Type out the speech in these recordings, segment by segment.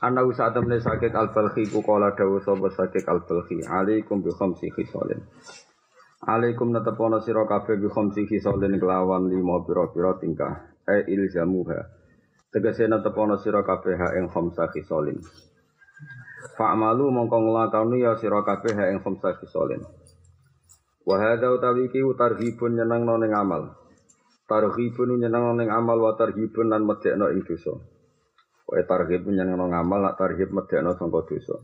Ana usa temne sakit al-balhi ku kala dawu sapa sakit al-balhi alaikum bi khamsi khisalin. Alaikum natapono sira kabeh bi khamsi khisalin kelawan lima pira-pira tingkah. E ilzamuha. Tegese natapono sira kabeh ing khamsa khisalin. Fa'malu mongko nglakoni ya sira ha ing khamsa khisalin. Wa hadza utawi iki tarhibun nyenengno ning amal. Tarhibun nyenengno ning amal wa tarhibun lan medekno ing. Kowe tarhib nyenengno ngamal, nak tarhib medekno sangka dosa.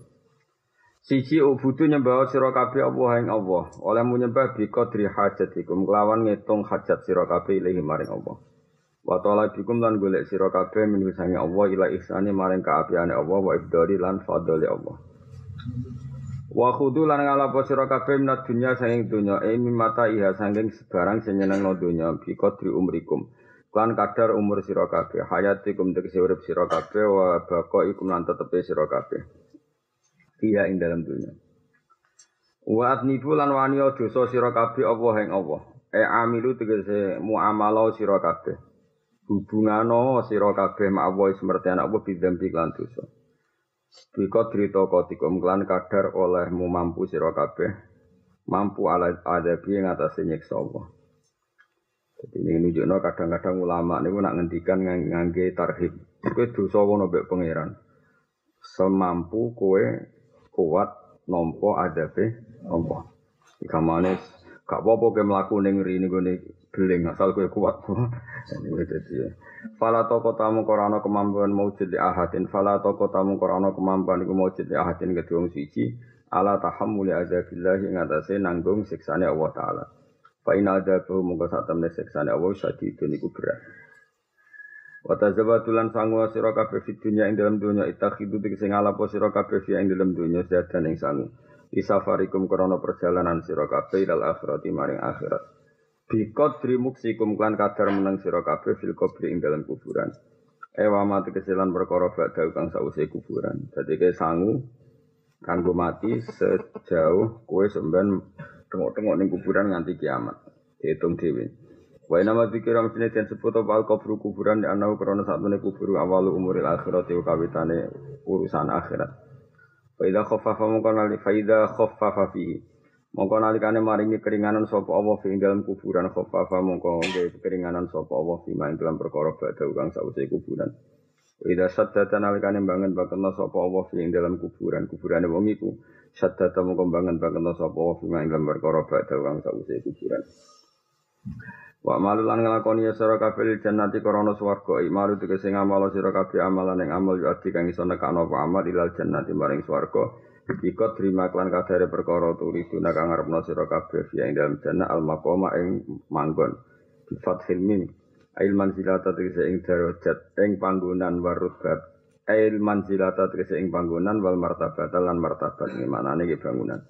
Siji ubudu nyembah sira kabeh Allah ing Allah. Oleh nyembah bi qadri hajatikum kelawan ngitung hajat sira kabeh ilahi maring Allah. Wa ta'ala bikum lan golek sira kabeh minu sange Allah ila ihsani maring kaapiane Allah wa ibdali lan fadli Allah. Wa khudu lan ngalapo sira kabeh minat dunya sanging dunya e mimata iha sanging sebarang sing nyenengno dunya bi qadri umrikum. Lan kadar umur sira kabeh, hayatikum tegese urip sira kabeh wa baqaikum lan tetepe sira kabeh. Iya ing dalam dunia. Wa adnibu lan wani dosa sira kabeh Allah ing Allah. E amilu tegese muamalah sira kabeh. Hubungano sira kabeh Allah semerti anak Allah bidzambi lan dosa. Biko drita kotikum klan kadar olehmu mampu sira kabeh mampu ala adabi ing atase nyiksa Allah. Jadi ini nunjukno kadang-kadang ulama niku nak ngendikan ngangge tarhib. Kowe dosa wono mbek pangeran. Semampu kowe kuat nampa adabe Allah. Ikamane gak apa-apa kowe mlaku ning ngene ngene beling asal kowe kuat. Ini dadi. Fala toko tamu korana kemampuan maujud li ahadin. Fala toko tamu korana kemampuan iku maujud li ahadin kedua siji. Ala tahammuli azabillahi ing atase nanggung siksane Allah taala. Fa in adzabahu mongko sak temne siksane Allah sadidun iku berat. Wa tazabatulan sangu sira kabeh fid dunya ing dalam dunya itakhidu tegese ngalapo sira kabeh fi ing dalam dunya sedan ing sangu. Di safarikum krana perjalanan sira kabeh ilal akhirati maring akhirat. Bi qadri muksikum klan kadar menang sira kabeh fil qabri ing dalam kuburan. Ewa mati keselan perkara badhe kang sause kuburan. Dadi sangu kanggo mati sejauh kowe sampean tengok-tengok ning kuburan nganti kiamat. Dihitung dhewe. Wa nama dzikra mestine den sebut apa al kubur kuburan ya ana krana satune kubur awal umuril akhirat wa kawitane urusan akhirat. Fa idza khaffafa mongko nali fa idza khaffafa fi mongko nalikane maringi keringanan sapa Allah fi dalam kuburan khaffafa mongko nggih keringanan sapa Allah fi main dalam perkara badhe kang sause kuburan. Ida saddata nalikane bangen bakena sapa Allah fi dalam kuburan. Kuburane wong iku saddata mongko bangen bakena sapa Allah fi main dalam perkara badhe kang sause kuburan. Wa malu lan nglakoni ya sira kabeh jannati krana swarga. Imalu tegese ngamal sira kabeh amalan ing amal yo adi kang nekano apa amal ilal jannati maring swarga. Iko terima klan kadare perkara turi duna kang ngarepno sira kabeh ya ing dalam jannah al maqama ing manggon. Bi fathil ail manzilata tegese ing darajat ing panggonan warubab ail manzilata tegese ing panggonan wal martabat lan martabat iki manane iki bangunan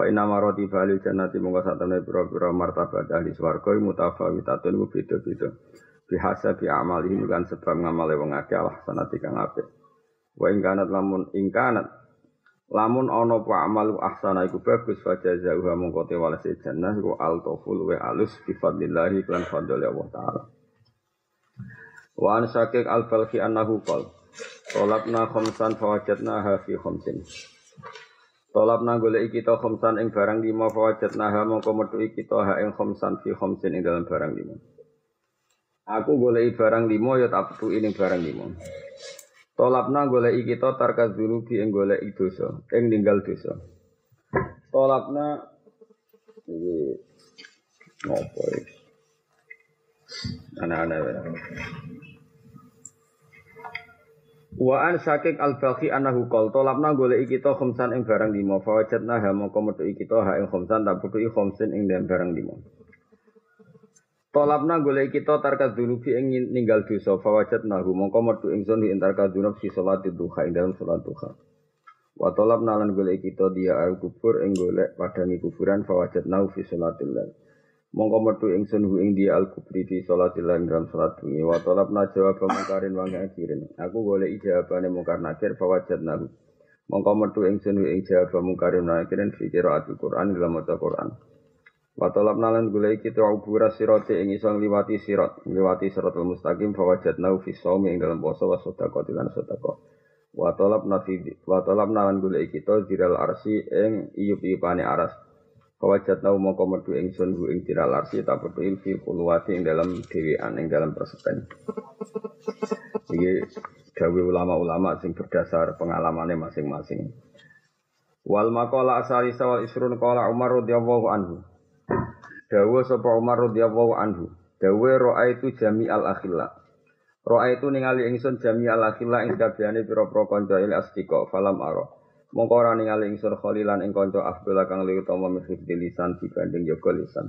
Fa inna marati balil jannati mongko satene pira-pira martabat ahli swarga mutafawitatun ku beda-beda. Bihasa bi amali kan sebab ngamale wong akeh Allah sanati kang apik. Wa ing kanat lamun ing kanat lamun ana apa amalu ahsana iku bagus fa jazaa'uha mongko te walase jannah iku altoful wa alus bi fadlillah lan fadli Allah taala. Wa an syakik al-falqi annahu qol Tolabna khamsan fawajadnaha fi khamsin. Tolap nang golek kita khamsan ing barang lima fawajat naha mongko metuki kita ha ing khamsan fi khamsin ing dalam barang lima. Aku golek barang lima ya tak petuki ing barang lima. Tolapna golek kita tarka dzunubi ing golek dosa, ing ninggal dosa. Tolapna iki ngopo iki? Anak-anak Wa an syakik al baqi annahu qol talabna goleki kita khamsan ing barang lima fa wajadna ha mongko metuki kita ha ing khamsan tak putuki khamsin ing barang lima. Talabna goleki kita tarka dunubi ing ninggal dosa fa wajadna hu mongko metu ingsun ing tarka dunub fi salat duha ing dalam salat duha. Wa talabna lan goleki kita dia al kubur ing golek padangi kuburan fa wajadna fi salatil lail. Mongko metu ingsun hu ing dia al kubri fi salatil lan dalam salat bengi. Wa talabna jawab mungkarin wa ngakirin aku golek jawabane mungkar nakir fa wajadna mongko metu ingsun hu ing jawab mungkarin wa ngakirin fi qiraatul Quran dalam maca Quran. Wa talabna lan golek kita ubura sirate ing iso liwati sirat. Liwati siratul mustaqim fa wajadna fi shaumi ing dalam poso wa sedekah lan sedekah. Wa talabna fi wa talabna lan golek kita diral arsi ing iyup-iyupane aras. Kawajat nau mongko medu ingsun hu ing diral arsi tak pedu ilfi kuluwati ing dalam dhewean ing dalam persepen. Iki dawe ulama-ulama sing berdasar pengalamannya masing-masing. Wal maqala asari sawal isrun qala Umar radhiyallahu anhu. Dawa sapa Umar radhiyallahu anhu. Dawa roa itu jami al akhilla. Roa itu ningali ingsun jami al akhilla ing kabehane pira-pira kanca il falam aro. Mongko ora ningali ingsun khalilan ing kanca afdal kang luwih utama min lisan dibanding yoga lisan.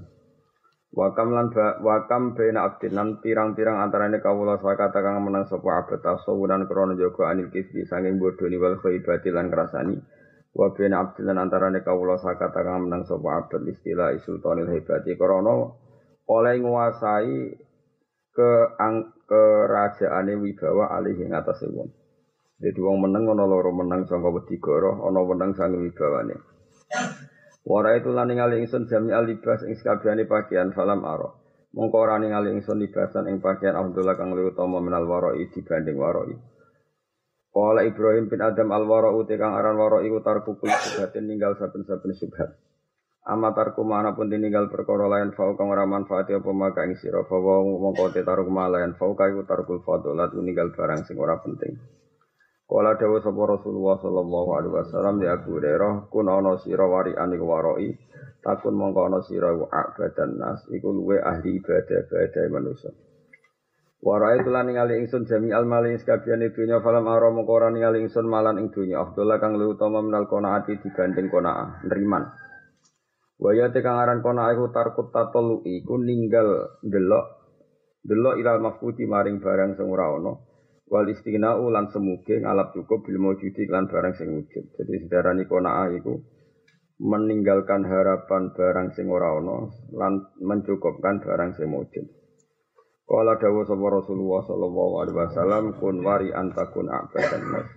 Wakam lan ba, wakam bena abdin lan pirang-pirang antarane kawula sakata kang menang sapa abad tasawuran krana jaga anil kisbi sanging bodoni wal khaibati lan krasani. Wa bena abdin lan antarane kawula sakata kang menang sapa abad istilah sultanil hebati krana oleh nguasai ke ang, kerajaane wibawa alih ing atase wong. Jadi wong menang ana loro menang sangka wedi goro, ana menang sang wibawane. Wara itu lan ningali ingsun jami alibas ing sakabehane pakaian falam aro. Mongko ora ningali ingsun libasan ing pakaian Abdullah kang luwih utama minal waroi dibanding waroi. Kala Ibrahim bin Adam al warau te kang aran waroi iku tarku kul subhatin ninggal saben-saben subhat. Amatarku mana pun tinggal perkara lain fau kang ora manfaati apa maka ing sira fa wa mongko te taruh lain fau iku tarkul fadilat ninggal barang sing ora penting. Kala dawa sapa Rasulullah sallallahu alaihi wasallam di Abu Hurairah kun ana sira wari'an iku waroi takun mongko ana sira abadan nas iku luwe ahli ibadah-ibadah manusa. Warai tulan ningali ingsun jami al mali sekabiane dunya falam aro mongko ora ningali ingsun malan ing dunya Abdullah kang luwih utama minal qanaati dibanding qanaah nriman. Waya te kang aran qanaah iku tarkut tatolu iku ninggal delok delok ilal mafkuti maring barang sing ora wal istina'u lan semuge ngalap cukup bil maujudi lan barang sing wujud. Jadi sedarani qanaah iku meninggalkan harapan barang sing ora ana lan mencukupkan barang sing wujud. Kala dawuh sapa Rasulullah sallallahu alaihi wasallam kun wari antakun abadan nas.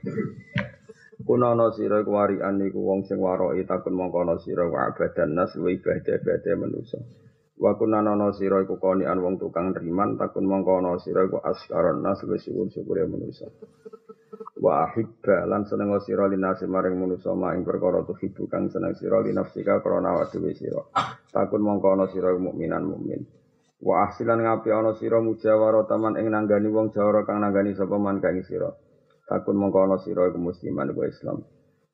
Kun ana sira iku warian iku wong sing waroi takun mongko ana sira abadan nas wa ibadah-ibadah manusa. Wa kunna ana sira iku konian wong tukang riman takun mongko ana sira iku askaron nas wis syukur-syukure manusa. Wa ahibba lan seneng sira linase maring manusa ing perkara tuhibu kang seneng sira linafsika krana awake dhewe sira. Takun mongko ana sira mukminan mukmin. Wa ahsilan ngapi ana sira mujawara taman ing nanggani wong jawara kang nanggani sapa man kang sira. Takun mongko ana sira iku musliman wa Islam.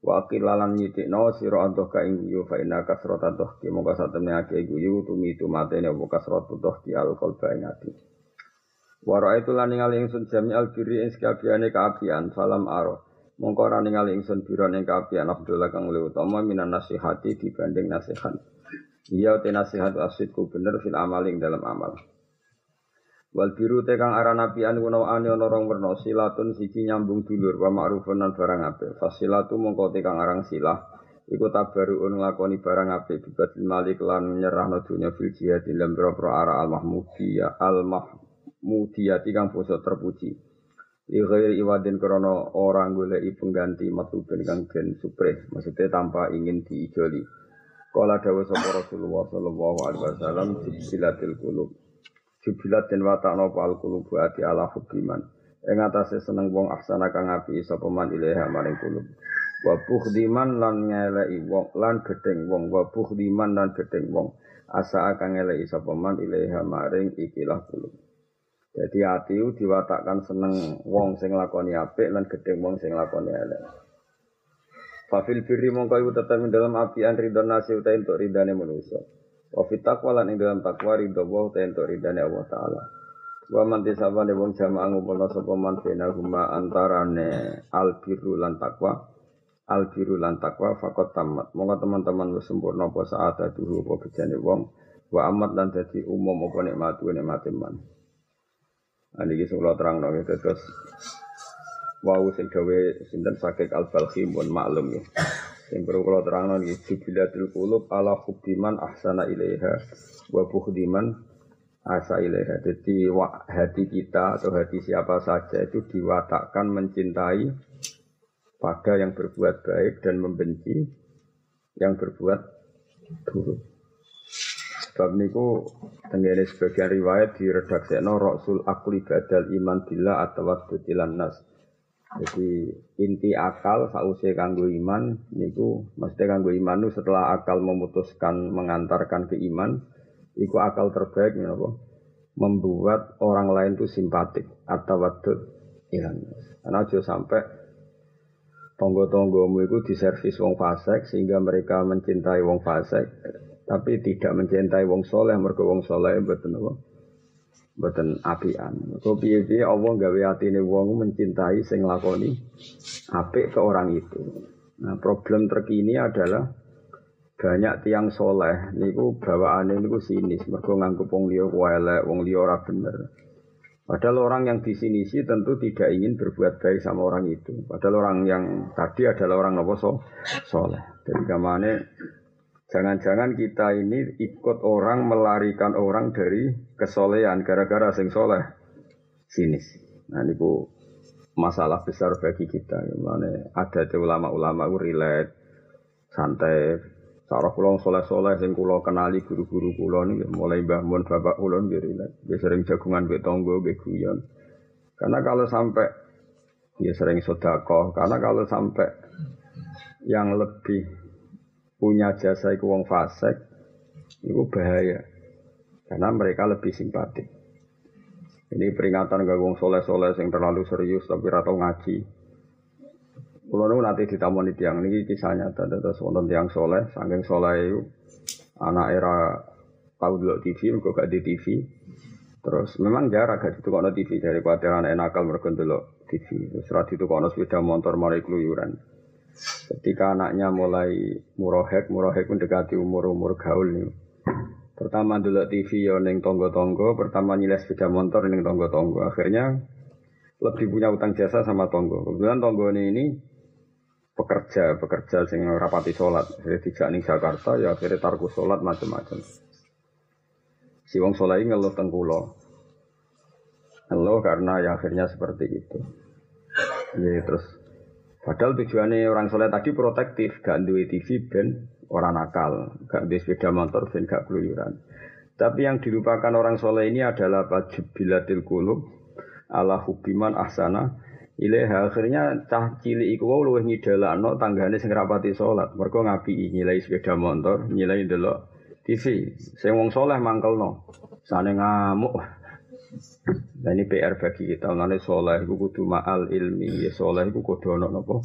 Wa aqilalan nyitikno sira antuh ka ing guyu fa inna kasrata ki mongko satemene ake guyu tumi tumatene apa kasratu ki al qalba ing ati. Wa raaitu lan ningali ingsun jami al birri ing sakabehane kaapian falam aro. Mongko ora ningali ingsun biron ing kaapian Abdullah kang luwih utama minan nasihati dibanding nasihat. Iya te nasihat asidku bener fil amaling dalam amal. Wal biru te kang aran apian guna ane ana rong werna silatun siji nyambung dulur wa ma'rufun barang apik. Fasilatu mongko te kang aran silah iku tabaruun nglakoni barang apik bibatil malik lan nyerahno dunya fil jihad dalam boro ara al mahmudiyah al mahmudiyah kang basa terpuji. Li iwadin krana ora goleki pengganti matlubin kang den supre, maksudnya tanpa ingin diijoli. Kala dawuh sapa Rasulullah sallallahu alaihi wasallam silatil qulub Jubilat den watakno pal kulubu ati ala hukiman. Ing atase seneng wong ahsana kang api sapa man ilaha maring kulub. Wa bukhdiman lan ngeleki wong lan gedeng wong wa bukhdiman lan gedeng wong. Asa akan ngeleki sapa man ilaha maring ikilah kulub. Jadi hati diwatakkan seneng wong sing lakoni apik lan gedeng wong sing lakoni elek. Fafil birri mongko iku tetep dalam apian ridho nasi uta entuk ridane manusa. Wa fit taqwa lan ing dalam takwa ridho wa ta entuk Allah taala. Wa man tisabane wong jamaah ngumpulna sapa man bena huma antarane al birru lan takwa. Al birru lan takwa fakot tamat. Monggo teman-teman wis sempurna apa saat dulu apa bejane wong. Wa amat lan dadi umum apa nikmatu nikmate man. Ani iki kula terangno terus wau sing gawe sinten sakit al-balhi pun maklum ya. Yang perlu kalau terang lagi jubilatul kulub ala hubdiman ahsana ilaiha wa bukhdiman asa ilaiha. Jadi hati kita atau hati siapa saja itu diwatakkan mencintai pada yang berbuat baik dan membenci yang berbuat buruk. Sebab niku tenggene sebagian riwayat di redaksi no Rasul akli badal iman bila atau waktu nas. Jadi inti akal sausé kanggo iman niku mesti kanggo iman itu setelah akal memutuskan mengantarkan ke iman iku akal terbaik napa membuat orang lain itu simpatik atau wadud ilan. Karena aja sampai tonggo-tonggomu itu diservis wong fasik sehingga mereka mencintai wong fasik tapi tidak mencintai wong soleh mergo wong soleh betul apa Mboten apian. Kok piye-piye Allah gawe atine wong mencintai sing lakoni apik ke orang itu. Nah, problem terkini adalah banyak tiang soleh niku bawaane niku sinis mergo nganggep wong liya elek, wong liya ora bener. Padahal orang yang di sini sih tentu tidak ingin berbuat baik sama orang itu. Padahal orang yang tadi adalah orang nopo so, soleh. Jadi ke mana Jangan-jangan kita ini ikut orang melarikan orang dari kesolehan gara-gara sing soleh sinis. Nah bu masalah besar bagi kita. Mana ada ulama-ulama relate santai. Cara pulang soleh-soleh sing kulo kenali guru-guru kulo nih mulai bangun bapak kulo nih relate. Dia sering jagungan betonggo beguyon. Karena kalau sampai dia sering sodako. Karena kalau sampai yang lebih punya jasa iku wong fasik itu bahaya karena mereka lebih simpatik ini peringatan gak wong soleh-soleh yang terlalu serius tapi ratau ngaji Kulo nu nanti ditamoni tiang ini kisahnya tanda terus wonten tiang soleh, saking soleh itu anak era tahu dulu TV, kok gak di TV. Terus memang jarak gak itu kono TV dari anak nakal mereka dulu TV. Terus itu kono sepeda motor mulai keluyuran. Ketika anaknya mulai murohek, murohek mendekati umur-umur gaul nih. Pertama dulu TV yo neng tonggo-tonggo, pertama nilai sepeda motor neng tonggo-tonggo. Akhirnya lebih punya utang jasa sama tonggo. Kebetulan tonggo ini, ini pekerja, pekerja sing rapati sholat. Jadi tidak ning Jakarta, ya akhirnya tarku sholat macam-macam. Si wong sholat ini ngeluh tengkulo. Ngeluh karena ya akhirnya seperti itu. Ya terus Padahal tujuannya orang soleh tadi protektif, gak TV ben orang nakal, gak duwe sepeda motor ben gak keluyuran. Tapi yang dilupakan orang soleh ini adalah bilatil kulub ala hubiman ahsana Ilaha akhirnya cah cilik iku wau luwih ngidalakno tanggane sing rapati salat. Mergo ngapi nilai sepeda motor, nilai delok TV. Sing wong soleh mangkelno. Sane ngamuk. Nah ini PR bagi kita. Mengenai soleh kudu ma'al ilmi. Ya soleh kudu ono nopo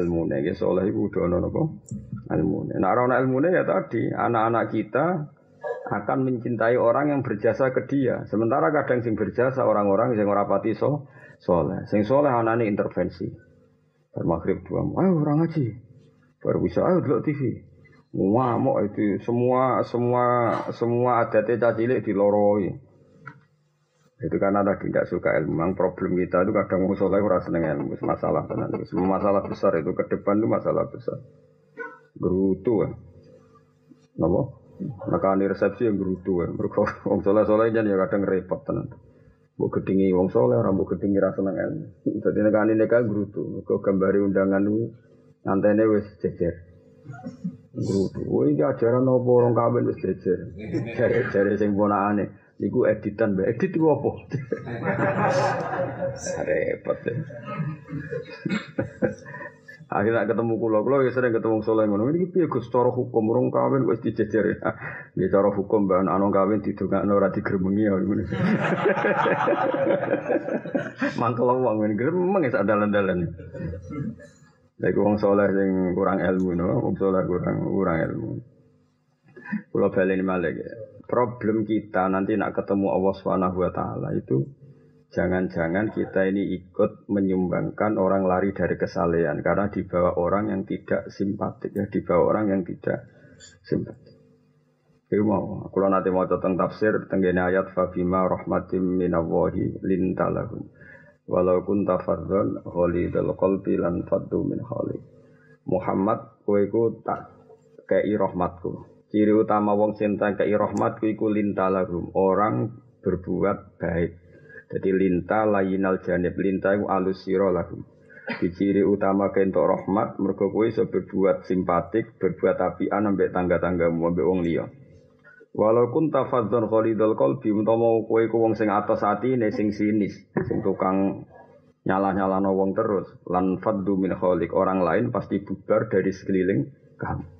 ilmu Ya soleh itu kudu nopo ilmu Nah orang ilmu ya tadi anak-anak kita akan mencintai orang yang berjasa ke dia. Sementara kadang sing berjasa orang-orang yang rapati so soleh. Sing soleh anak ini intervensi. Bermaghrib dua, ayo orang ngaji. Baru bisa, ayo dulu TV. Ngamuk itu semua semua semua adatnya cacilik diloroi. Itu karena tadi tidak suka ilmu. Memang problem kita itu kadang mau soleh ora seneng ilmu. Masalah tenan. Semua masalah besar itu ke depan itu masalah besar. Gerutu ya. Napa? Makanya resepsi yang gerutu ya. Mereka wong soleh soleh jadi ya kadang repot tenan. Bu gedingi wong soleh, orang bu gedingi rasa seneng ilmu. Jadi nekan ini kan gerutu. Kau gambari undangan itu nantene wes jejer. Gerutu. Ini ajaran apa orang kawin wes jejer. Jare jare sing ponakane. Iku editan, mbak edit itu apa? Repot deh. Akhirnya ketemu kulo, kulo ya sering ketemu soleh ngono. Ini piye Gus cara hukum urung kawin wis dijejer. Ya cara hukum bahan anu kawin didongakno ora digremengi ya ngono. Mangkel wong ngene gremeng sak dalan-dalan. Lagi wong soleh sing kurang ilmu no, wong soleh kurang kurang ilmu. Kulo baleni malih ya problem kita nanti nak ketemu Allah Subhanahu wa taala itu jangan-jangan kita ini ikut menyumbangkan orang lari dari kesalehan karena dibawa orang yang tidak simpatik ya dibawa orang yang tidak simpatik. Iku mau, kalau nanti mau tentang tafsir tenggene ayat fabima rahmatim minallahi lintalahum. Walau kunta fardhon ghalidul qalbi lan faddu min khali. Muhammad kowe iku tak kei rahmatku. Ciri utama wong cinta kei rahmat ku iku lintalahum, orang berbuat baik. Jadi linta layinal janib, linta iku alus sira lahum. Di ciri utama kentok rahmat mergo kowe iso berbuat simpatik, berbuat apian ambek tangga-tanggamu ambek wong liya. Walaupun tafadzon khalidul qalbi utawa kowe ku wong sing atos atine sing sinis, sing tukang nyala-nyala wong terus lan faddu min kholik orang lain pasti bubar dari sekeliling kamu.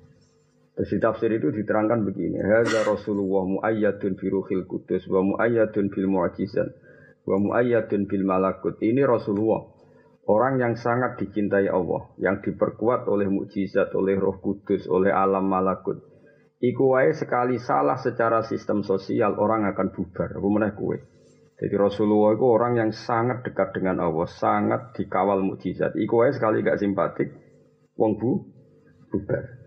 Terus di tafsir itu diterangkan begini, hadza Rasulullah muayyadun fi ruhil kudus wa muayyadun bil mu'jizat wa muayyadun bil malakut. Ini Rasulullah orang yang sangat dicintai Allah, yang diperkuat oleh mukjizat, oleh Roh Kudus, oleh alam malakut. Iku wae sekali salah secara sistem sosial orang akan bubar. Apa meneh kowe? Jadi Rasulullah itu orang yang sangat dekat dengan Allah, sangat dikawal mukjizat. Iku wae sekali gak simpatik, wong bu bubar.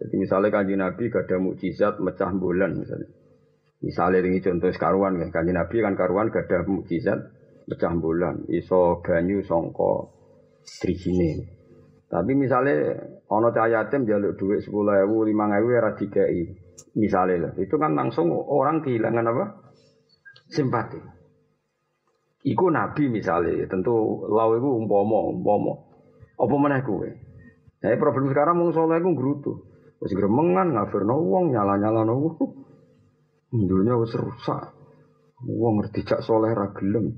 Jadi misalnya kanji Nabi gak ada mukjizat mecah bulan misalnya. Misalnya ini contoh karuan kan, kanji Nabi kan karuan gak ada mukjizat mecah bulan, iso banyu songko trijine. Tapi misalnya ono cahaya yatim jaluk duit sepuluh ewu, lima ewu ya dikai. Misalnya itu kan langsung orang kehilangan apa? Simpati. Iku Nabi misalnya, tentu lau itu umpomo, umpomo. Apa mana kue? Nah, problem sekarang mau soleh itu gerutu. Wis gremengan ngafirno wong nyala-nyalano wong. Dunya wis rusak. Wong ngerti cak soleh ra gelem.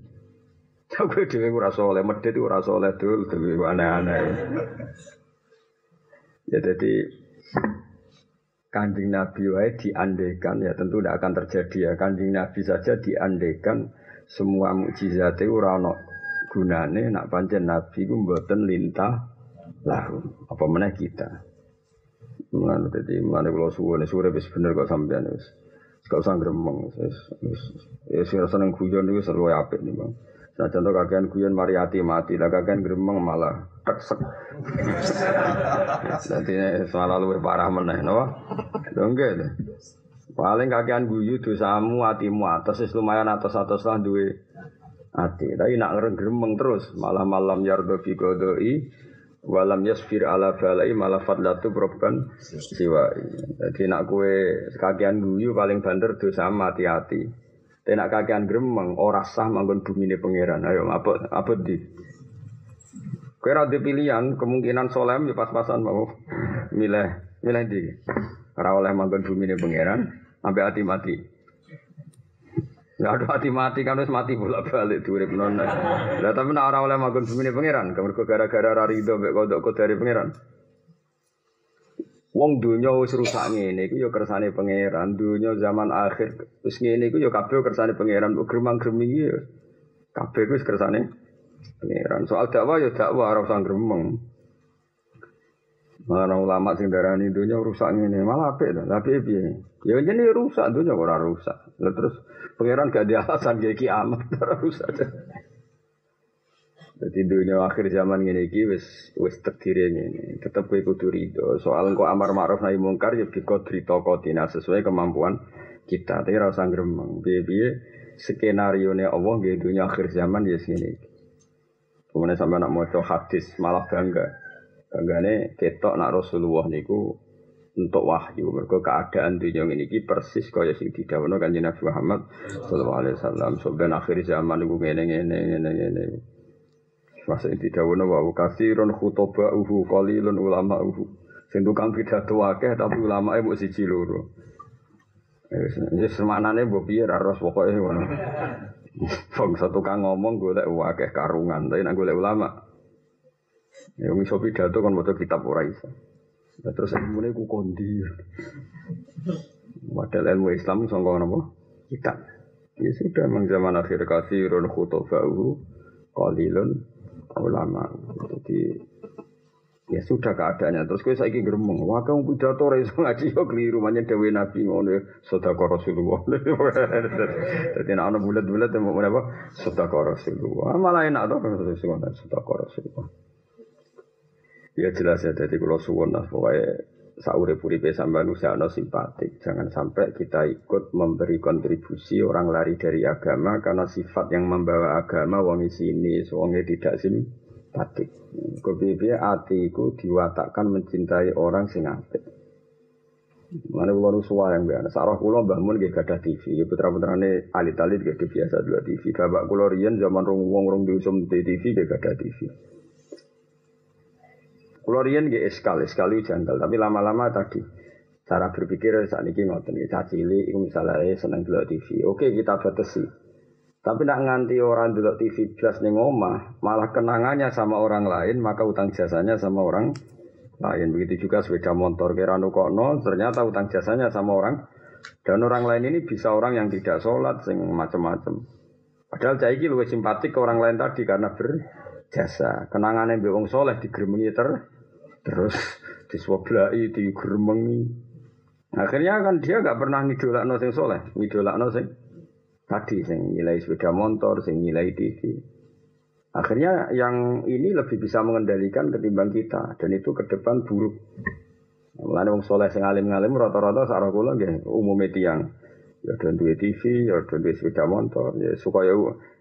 Aku dhewe ora soleh, medhit ora soleh dul, dhewe aneh-aneh. Ya jadi Kanjeng Nabi wae diandekan ya tentu tidak akan terjadi ya. Kanjeng Nabi saja diandekan semua mukjizat itu ora gunane nak pancen Nabi ku mboten lintah lahu. Apa meneh kita. Mulane dadi mulane kula suwune sore wis bener kok sampean wis. Gak usah gremeng wis wis ya sing seneng guyon niku seru apik nih Bang. Nah contoh kakean guyon mari ati mati, lah kakean gremeng malah teksek. Dadi malah luwih parah meneh napa? Lho nggih. Paling kakean guyu dosamu atimu atas wis lumayan atas-atas lah duwe ati. Tapi nak gremeng terus malah malam yardo fi godoi walam yasfir ala balai malah fadlatu proban siwa jadi nak kue kakian guyu paling banter dosa hati-hati. Tapi nak kakian gremeng ora sah manggon bumi ini pangeran. Ayo apa apa di? Kue ada pilihan kemungkinan solem ya pas-pasan mau milih milih di. Ora manggon bumi ini pangeran sampai hati mati Gak ada hati mati kan harus mati bolak balik urip nona. Lah tapi nak orang oleh magun bumi pangeran, kamu gara-gara rari itu mbek kodok dari pangeran. Wong dunia wis rusak ngene iku ya kersane pangeran, dunia zaman akhir wis ngene iku ya kabeh kersane pangeran, gremang-greming ya kabeh wis kersane pangeran. Soal dakwah ya dakwah ora usah gremeng. Mana ulama sing darani dunia rusak ngene, malah apik to. Tapi piye? Ya jenenge rusak dunia ora rusak. Lah terus Pangeran gak ada alasan kayak kiamat terus saja. Jadi dunia akhir zaman ini ki wis wis terdiri ini. Tetap kowe kudu rido. Soal kok amar ma'ruf nahi mungkar ya biko drita kotina sesuai kemampuan kita. Tapi rasa gremeng. Biye-biye skenario ne Allah di dunia akhir zaman ya sini. Kemudian sampai nak mau hadis malah bangga. Banggane ketok nak Rasulullah niku untuk wahyu. Mereka keadaan dunia ini ki persis kaya sing didhawuhna kanjeng Nabi Muhammad sallallahu alaihi wasallam. Sampeyan akhir zaman niku ngene ngene ngene ngene. Masa ini didhawuhna wa kasirun khutoba'uhu qalilun ulama'uhu. Sing tukang pidato akeh tapi ulama mung siji loro. Wis semaknane mbok piye ra ros pokoke ngono. Wong satu tukang ngomong golek akeh karungan, tapi nek golek ulama ya iso pidato kon maca kitab ora iso. Terus ilmu ku kondi. Padahal ilmu Islam sangka napa? Kita. Ya sudah memang zaman akhir kasirun khutoba'u qalilun ulama. Jadi ya sudah keadaannya terus kowe saiki gremeng wah kamu pidato ora iso ngaji yo keliru manya dewe nabi ngono sedekah Rasulullah dadi nek ana bulat-bulat mau apa sedekah Rasulullah malah enak to sedekah Rasulullah Ya jelas ya, jadi kalau suwon lah, pokoknya saure puripe sampai usahano simpatik. Jangan sampai kita ikut memberi kontribusi orang lari dari agama karena sifat yang membawa agama wong sini, wonge tidak simpatik. Kebibi atiku diwatakkan mencintai orang sing apik. Mana pulau suwa yang biasa. Sarah pulau bangun gak ada TV. Putra putrane alit alit gak biasa dua TV. Bapak pulau rian zaman rong wong rong diusum di TV gak ada TV. Kulo riyen nggih eskal, eskal itu janggal, tapi lama-lama tadi cara berpikir saat ini ngoten iki cacili iku misalnya seneng delok TV. Oke, kita batasi. Tapi nak nganti orang dulu TV plus ning omah, malah kenangannya sama orang lain, maka utang jasanya sama orang lain. Begitu juga sepeda motor kira nukono, ternyata utang jasanya sama orang dan orang lain ini bisa orang yang tidak sholat, sing macam-macam. Padahal cai iki luwih simpatik ke orang lain tadi karena berjasa. Kenangannya mbek wong soleh digeremengi ter terus diswoblai, digeremengi. Akhirnya kan dia gak pernah ngidolakno sing soleh, ngidolakno sing tadi sing nilai sepeda motor, sing nilai TV. Akhirnya yang ini lebih bisa mengendalikan ketimbang kita dan itu ke depan buruk. Mulane wong soleh sing alim-alim rata-rata sarah kula nggih umume tiyang ya do TV, ya do sepeda motor, ya supaya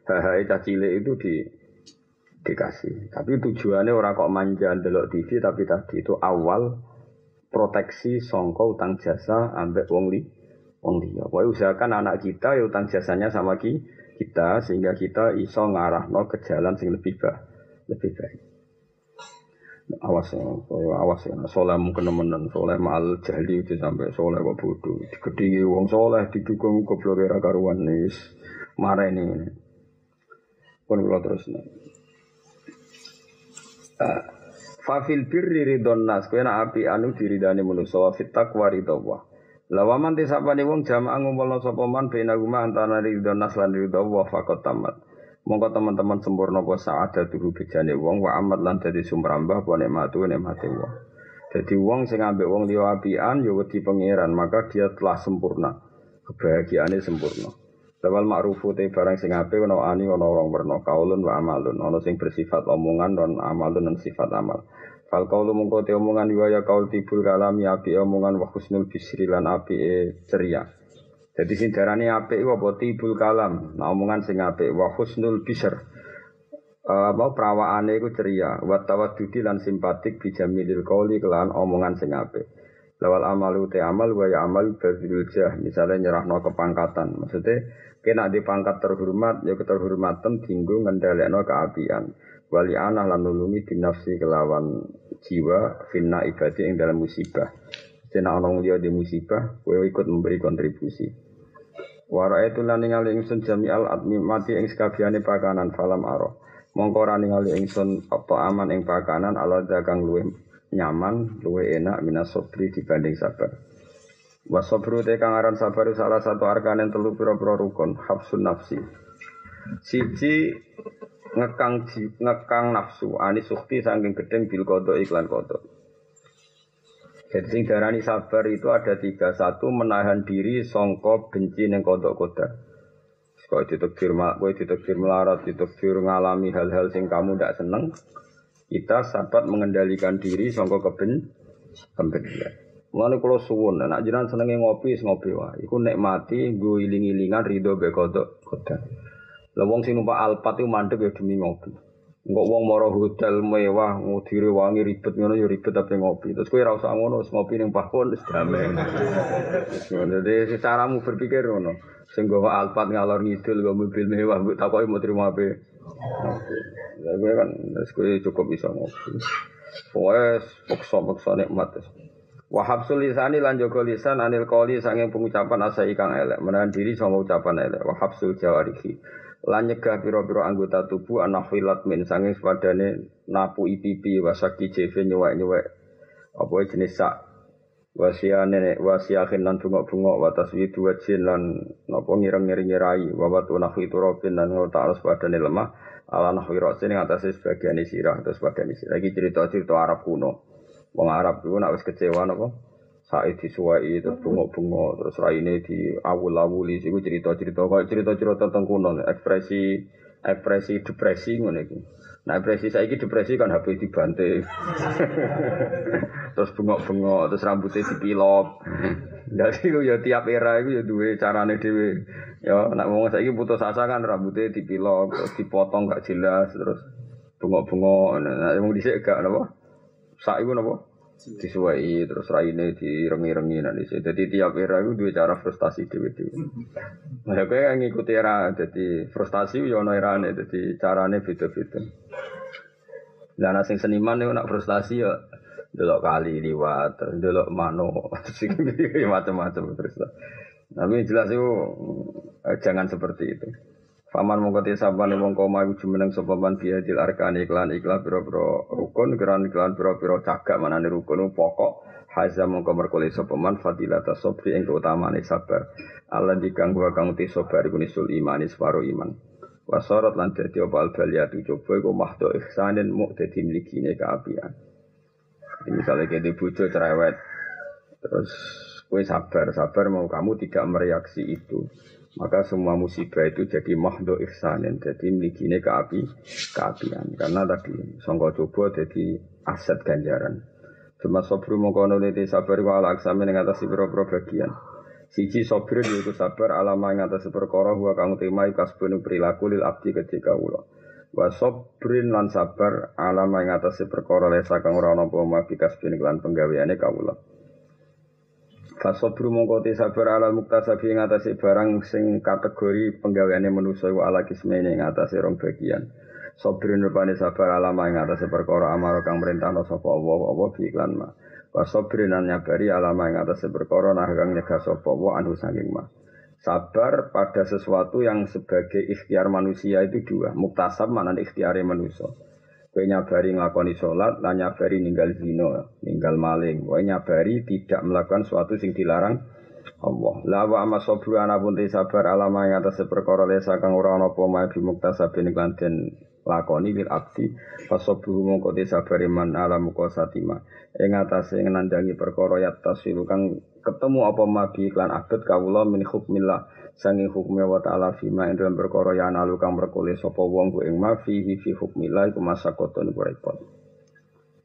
hahae cacile itu di dikasih. Tapi tujuannya orang kok manja delok TV tapi tadi itu awal proteksi songko utang jasa ambek wong li wong liya. Pokoke usahakan anak kita ya utang jasanya sama ki, kita sehingga kita iso ngarahno ke jalan sing lebih baik, lebih baik. Awas ya, awas ya. Soleh mungkin nemenan, soleh mal jahli itu sampai soleh kok bodoh. Digedingi wong soleh didukung goblok era karuan nis. Marah ini. Pun terus nih. Fafil birri ridon nas, kena api anu diridani manusia, wa fit taqwa ridho Lawaman tisapane wong jamaah ngumpulna sapa man bena guma antara ridho nas lan ridho wa faqat tamat. Monggo teman-teman sempurna apa saada dulu bejane wong wa amat lan dadi sumrambah apa nikmatu nikmate wong. Jadi wong sing ambek wong liya apian ya wedi pangeran, maka dia telah sempurna. Kebahagiaane sempurna. Lawal ma'rufu te barang sing apik ana ani ana orang werna kaulun wa amalun, ana sing bersifat omongan dan amalun dan sifat amal. Fal kaulu mungko te omongan ya kaul tibul kalami api omongan wa husnul bisri lan api e ceria. Jadi sing darane iku apa tibul kalam, nah omongan sing apik wa husnul bisr. Uh, apa perawaane iku ceria, wa tawaddudi lan simpatik bijamilil qauli kelan omongan sing apik. Lawal amalu te amal wa ya amal bazil jah, misalnya nyerahno kepangkatan. Maksudnya kena di pangkat terhormat ya keterhormatan tinggu ngendhalekno keapian wali anah lan nulungi binafsi kelawan jiwa finna ibadah yang dalam musibah. Cina onong liya di musibah, kowe ikut memberi kontribusi. Wara itu lan ningali ingsun jami al admi mati ing sekabiane pakanan falam aro. Mongko ora ningali ingsun apa aman ing pakanan ala dagang luwe nyaman, luwe enak minas sobri dibanding sabar. Wasobru te kang aran sabar salah satu arkanen telu pira-pira rukun, hafsun nafsi. Siji ngekang ngekang nafsu ani sukti saking gedeng bil kodok iklan kodok. Jadi sing darani sabar itu ada tiga satu menahan diri songkok benci neng kodok kodok. Kau ditekbir mak, kau ditekbir melarat, ditekbir ngalami hal-hal sing kamu tidak seneng. Kita sahabat mengendalikan diri songkok keben kebencian. Mulane kula suwun, nek jenengan senenge ngopi, ngopi wae. Iku nikmati, nggo iling-ilingan ridho be kodok. Lah wong sing numpak Alphard iku mandek ya demi ngopi. Engkok wong mara hotel mewah, ngudire wangi ribet ngono ya ribet tapi ngopi. Terus kowe ora usah ngono, ngopi ning pahon wis damai. Jadi caramu berpikir ngono. Sing gawa Alphard ngalor ngidul gawa mobil mewah, mbok takoki mau terima apa. Lah kan wis kowe cukup bisa ngopi. Wes pokso-pokso nikmat. Wahab sulisani lan jaga lisan anil qoli sanging pengucapan asa ikang elek menahan diri sama ucapan elek wahab sul jawarihi lan nyegah pira-pira anggota tubuh anak filat min sanging sepadane napu ipipi wasaki jeve nyuwek-nyuwek apa jenis sak wasiane wasiahin lan bungok-bungok watas widu wajin lan napa ngireng-ngiring ngirai wawat nafi turabin lan ngota alus padane lemah ala nahwi rasin ing atase sebagian sirah terus sebagian sirah. Iki cerita-cerita Arab kuno. Wong Arab iku nek wis kecewa napa Said disuwai terus bunga-bunga terus raine di awul-awuli iku cerita-cerita kaya cerita-cerita tentang kuno ekspresi ekspresi depresi ngono iku. Nah depresi saiki depresi kan HP dibanting. terus bengok-bengok terus rambutnya dipilok. Jadi ya tiap era itu ya duwe carane dhewe. Ya nek wong saiki putus asa kan rambutnya dipilok terus dipotong gak jelas terus bengok-bengok. Nah wong dhisik gak napa? Sak iku napa? Disuai terus raine direngi-rengi nanti sih. Jadi tiap era itu dua cara frustasi dewi dewi. Nah, kayak ngikuti era, jadi frustasi yo no era nih, jadi carane beda-beda. Dan asing seniman itu nak frustasi ya delok kali liwat, delok mano, macam-macam terus. Tapi jelas itu jangan seperti itu. Faman mongko te sabane wong koma iku jumeneng sapa man biadil arkane iklan iklan pira-pira rukun kiran iklan pira-pira cagak manane rukun pokok. Haza mongko merkole sapa man fadilata sabri ing utamane sabar. Allah dikang wa kang te sabar iku nisul iman isfaro iman. Wasorot lan dadi apa al baliyatu? Coba iku mahdo ihsanin mu dadi mlikine kaapian misalnya kayak di bojo cerewet terus kue sabar sabar mau kamu tidak mereaksi itu maka semua musibah itu jadi mahdo ihsanin jadi milikine keapi keapian karena tadi songko coba jadi aset ganjaran. Cuma sobru mengkono lete sabar wa ala aksami yang atas ibro bagian. Siji sobru yaitu sabar alama yang atas perkara huwa kang temai kasbun perilaku lil abdi ketika ulo wa sobrin lan sabar alama yang atas perkara lesa kang ora ana apa mabi kasbun lan penggaweane kawula Fasobru mongko te sabar ala muktasabi ing atase barang sing kategori penggaweane manusa wa ala kismene ing atase rong bagian. Sabrin rupane sabar ala ing atase perkara amaro kang merintahno sapa Allah apa bi iklan ma. Wa sabrin an nyabari ala ing atase perkara nah kang nyegah sapa wa anu saking ma. Sabar pada sesuatu yang sebagai ikhtiar manusia itu dua. Muktasab mana ikhtiare manusia. Kowe nyabari nglakoni sholat, lan nyabari ninggal zino, ninggal maling. Kowe nyabari tidak melakukan suatu sing dilarang Allah. La wa amma sabru ana pun sabar alama ing atas perkara lesa kang ora ana apa mae bimuktasabin lan den lakoni bil abdi fasabru mongko te sabar iman ala muka satima ing atase nandangi perkara ya tasilu kang ketemu apa mabi iklan abet kawula min hukmillah sanging hukumnya wa ta'ala fima ing dalam perkara ya analu kang merkole sapa wong ku ing ma fihi fi hukmillah iku masakotun iku repot.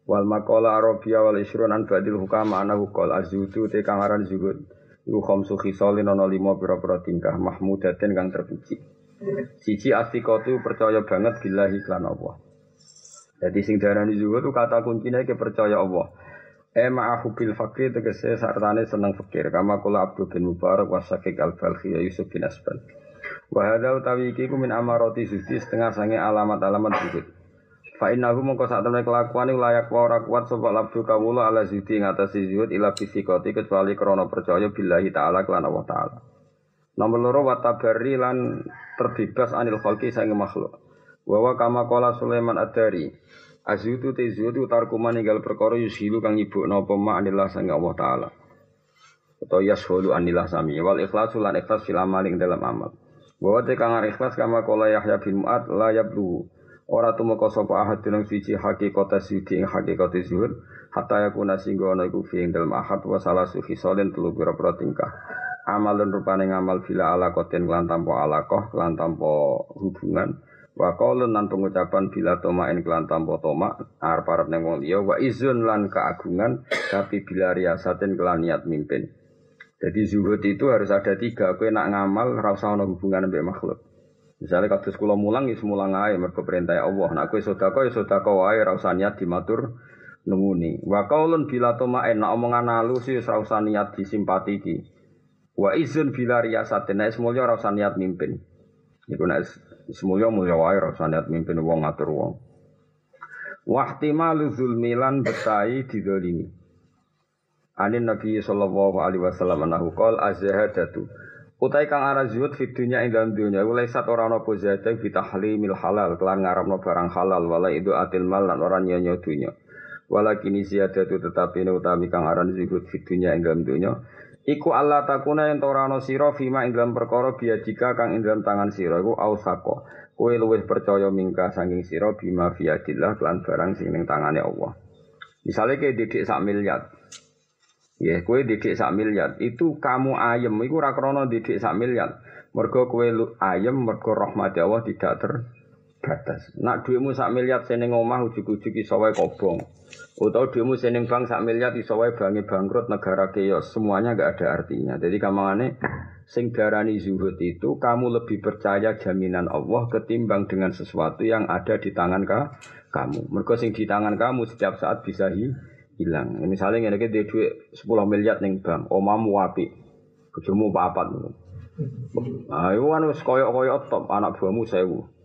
Wal maqala arabiyya wal isrun an badil hukama anahu qol azudu te kang aran zuhud. Iku khamsu khisalin ana lima pira-pira tingkah mahmudaten kang terpuji. Siji astiqatu percaya banget billahi lan Allah. Jadi sing darani zuhud kata kuncinya ke percaya Allah E ma'ahu bil fakir tegese sartane seneng fakir kama kula Abdul bin Mubarak wa al balkhi ya Yusuf bin Asbal. Wa utawi iki ku min amarati zuhdi setengah sange alamat-alamat zuhud. Fa innahu mongko sak temne kelakuan layak wa ora kuat sapa labdu kawula ala zuhdi ngatasi zuhud ila fisikoti kecuali krana percaya billahi taala kelan Allah taala. Nomor loro wa tabari lan terbebas anil khalqi sange makhluk. Wa wa kama qala Sulaiman ad-Dari Azutu te zutu tarkuma ninggal perkara yusilu kang nyibukna apa ma anillah sang Allah taala. Atau yashulu anillah sami wal ikhlasu lan ikhlas fil amaling dalam amal. Bahwa te kang ikhlas kama kala Yahya bin Mu'ad la yablu ora tumeka sapa ahad dinang siji hakikat siji ing hakikat zuhud hatta yakuna singgo ana iku fi ing dalem ahad wa salasu khisalin telu pira-pira tingkah. Amalun rupane ngamal bila ala koten lan tanpa alakoh lan hubungan Wa qaulun lan pengucapan bila tomain kelan tanpa toma arep-arep ning wong liya wa izun lan keagungan tapi bila riasatin kelan niat mimpin. Jadi zuhud itu harus ada tiga. Kowe nak ngamal ora usah ana hubungan mbek makhluk. Misalnya kados kula mulang ya mulang ae mergo perintah Allah. Nak kowe sedekah ya sedekah wae ora usah niat dimatur nunguni. Wa qaulun bila tomain nak omongan halus ya niat disimpati iki. Wa izun bila riasatin nek semulya ora usah niat mimpin. Iku nek Semuanya mulia wae rasa niat mimpin wong ngatur wong. Wahtimalu zulmilan betai didolimi. Anin Nabi sallallahu alaihi wasallam anahu qol azhadatu. Utai kang arah zuhud fi dunya ing dalam dunya ulai sat ora ana zada fi tahlimil halal kelan ngarepno barang halal wala itu atil mal lan ora nyonya dunya. Walakin ziyadatu tetapi ne utami kang aran zuhud fi dunya ing dalam dunya Iku Allah takuna yang torano siro fima ing dalam perkara biadika kang ing dalam tangan siro iku ausako. Kue luwih percaya mingka sanging siro bima biadillah kelan barang sing ning tangane Allah. Misalnya kayak didik sak miliar. Ya, kue didik sak miliar. Itu kamu ayem, iku rakrono didik sak miliar. Mergo kue ayem, mergo rahmati Allah tidak ter batas. Nak duitmu sak miliar seneng omah ujuk-ujuk iso wae kobong. Utawa duitmu seneng bank sak miliar iso wae bangi bangkrut negara keos. Semuanya enggak ada artinya. Jadi kamangane sing darani zuhud itu kamu lebih percaya jaminan Allah ketimbang dengan sesuatu yang ada di tangan ka, kamu. Mergo sing di tangan kamu setiap saat bisa hi, hilang. Misalnya ngene iki duit 10 miliar ning bank, omamu apik. Bojomu papat. Kan wis koyok-koyok top anak buahmu sewu.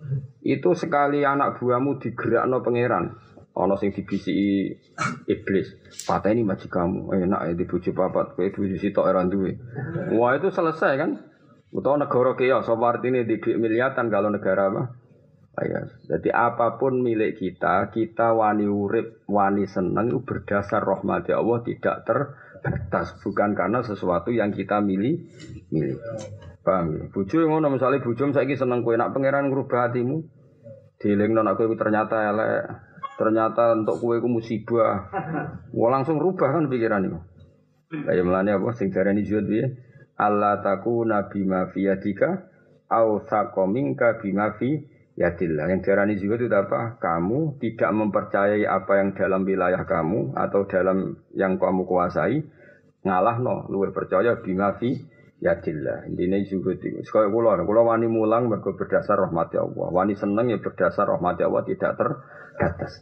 Itu sekali anak buahmu digerakno pangeran. Ono sing dibisi iblis. Pateni maji kamu. Enak ya dibujuk papat. Kowe bojo sitok ora duwe. Wah, itu selesai kan? Utawa negara kios, apa artinya di duit miliatan kalau negara apa? Ya, jadi apa pun milik kita, kita wani urip, wani seneng berdasar rahmat Allah tidak terbatas, bukan karena sesuatu yang kita milih, milih. Paham ya? Bojo ngono misalnya bojo saiki seneng kowe nak pangeran ngrubah hatimu. Dilingno nak kowe ternyata elek, ternyata untuk kowe ku musibah. Wah langsung rubah kan pikiran itu. Kayak melane apa sing darani zuhud piye? Allah taku nabi mafiyadika au sakomingka bima fi yadillah. Yang diarani juga itu apa? Kamu tidak mempercayai apa yang dalam wilayah kamu atau dalam yang kamu kuasai, ngalah no, lu percaya bima fi yadillah. Intinya juga itu. Sekali kulo, kulo wani mulang berdasar rahmat Allah. Wani seneng ya berdasar rahmat Allah tidak terbatas.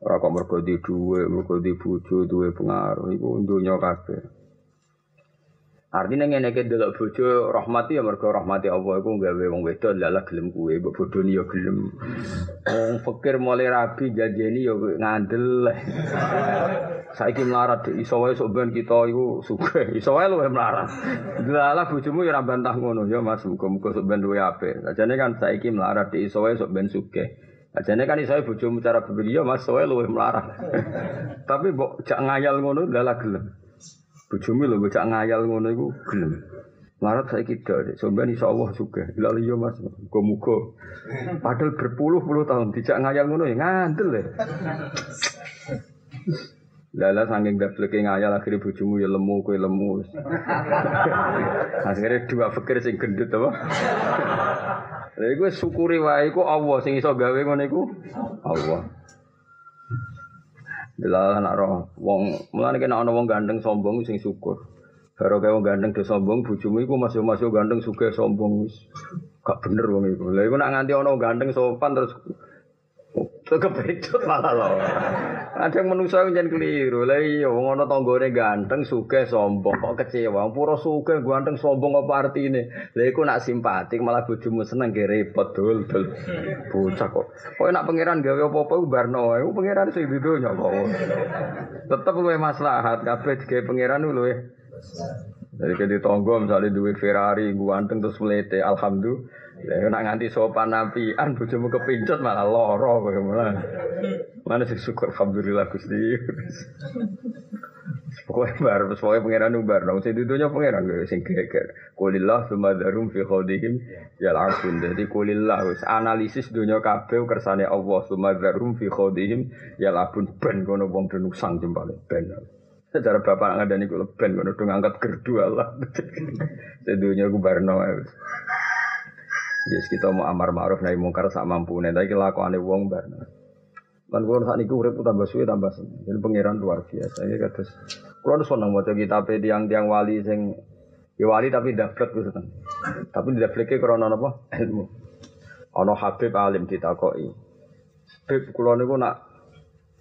Ora kok mergo di duwe, mergo di bojo, duwe pengaruh iku dunya kabeh. Artinya ngene iki delok bojo rahmati ya mergo rahmati Allah iku gawe wong wedok lalah gelem kuwe, mbok bodoni ya gelem. Wong fakir mulai rabi janjeni ya ngandel. Saiki melarat iso wae sok ben kita iku sugih, iso wae luwe melarat. Lalah bojomu ya ora bantah ngono ya Mas, muga-muga sok ben luwe apik. Sajane kan saiki melarat iso wae sok ben sugih. Ajane kan iso bojomu cara berbeda ya Mas, wae luwe melarat. Tapi mbok jak ngayal ngono lalah gelem. Bojomu lho bocah ngayal ngono iku gelem. Larat saya deh, sampean insya Allah suka. Lalu iya mas, muka-muka. Padahal berpuluh-puluh tahun tidak ngayal ngono ya ngandel ya. Lala saking dapleke ngayal akhirnya bojomu ya lemu kue lemu. akhirnya dua fikir sing gendut apa? Lha iku syukuri wae iku Allah sing iso gawe ngono iku Allah. Lah anak roh wong mulane kena ana wong gandeng sombong sing syukur. Karo kaya wong gandeng do sombong bojomu iku masuk-masuk gandeng suka sombong wis. Gak bener wong iku. Lah iku nak nganti ana gandeng sopan terus Kepedot malah loh. Ada manusia yang keliru. Lah iya wong ana tanggane ganteng sugih sombong kok kecewa. Pura sugih ganteng sombong apa artine? Lah iku nak simpatik malah bojomu seneng ge repot dul dul. Bocah kok. Kok nak pangeran gawe apa-apa barno wae. Pangeran sing di donya kok. Tetep luwe maslahat kabeh digawe pangeran luwe. Jadi ke tonggo misalnya duit Ferrari, ganteng terus melete, alhamdulillah. Ya nak nganti sopan nabian bojomu kepincut malah loro bagaimana. Mana sih syukur alhamdulillah Gusti. Pokoknya bar, pokoknya pangeran umbar dong. Saya dudunya pangeran gue sing geger. Kulillah sumadarum fi khodihim ya langsung. Jadi kulillah wis analisis dunia kabeh kersane Allah sumadarum fi khodihim ya labun ben kono wong denusang jembale ben. Secara bapak ngadani gue ben kono dong angkat gerdu Allah. Sedunya gue barno. Yes kita mau amar ma'ruf nahi mungkar sak mampu nih. Tapi kelakuan wong bar. Kan kalau saat ini urip tambah suwe tambah seneng. Jadi pangeran luar biasa. Ini kata kalau seneng mau kita pe tiang-tiang wali sing ya wali tapi daftar gitu kan. Tapi di daftarnya karena apa? Ilmu. Ono Habib alim ditakoi. Habib kulo niku nak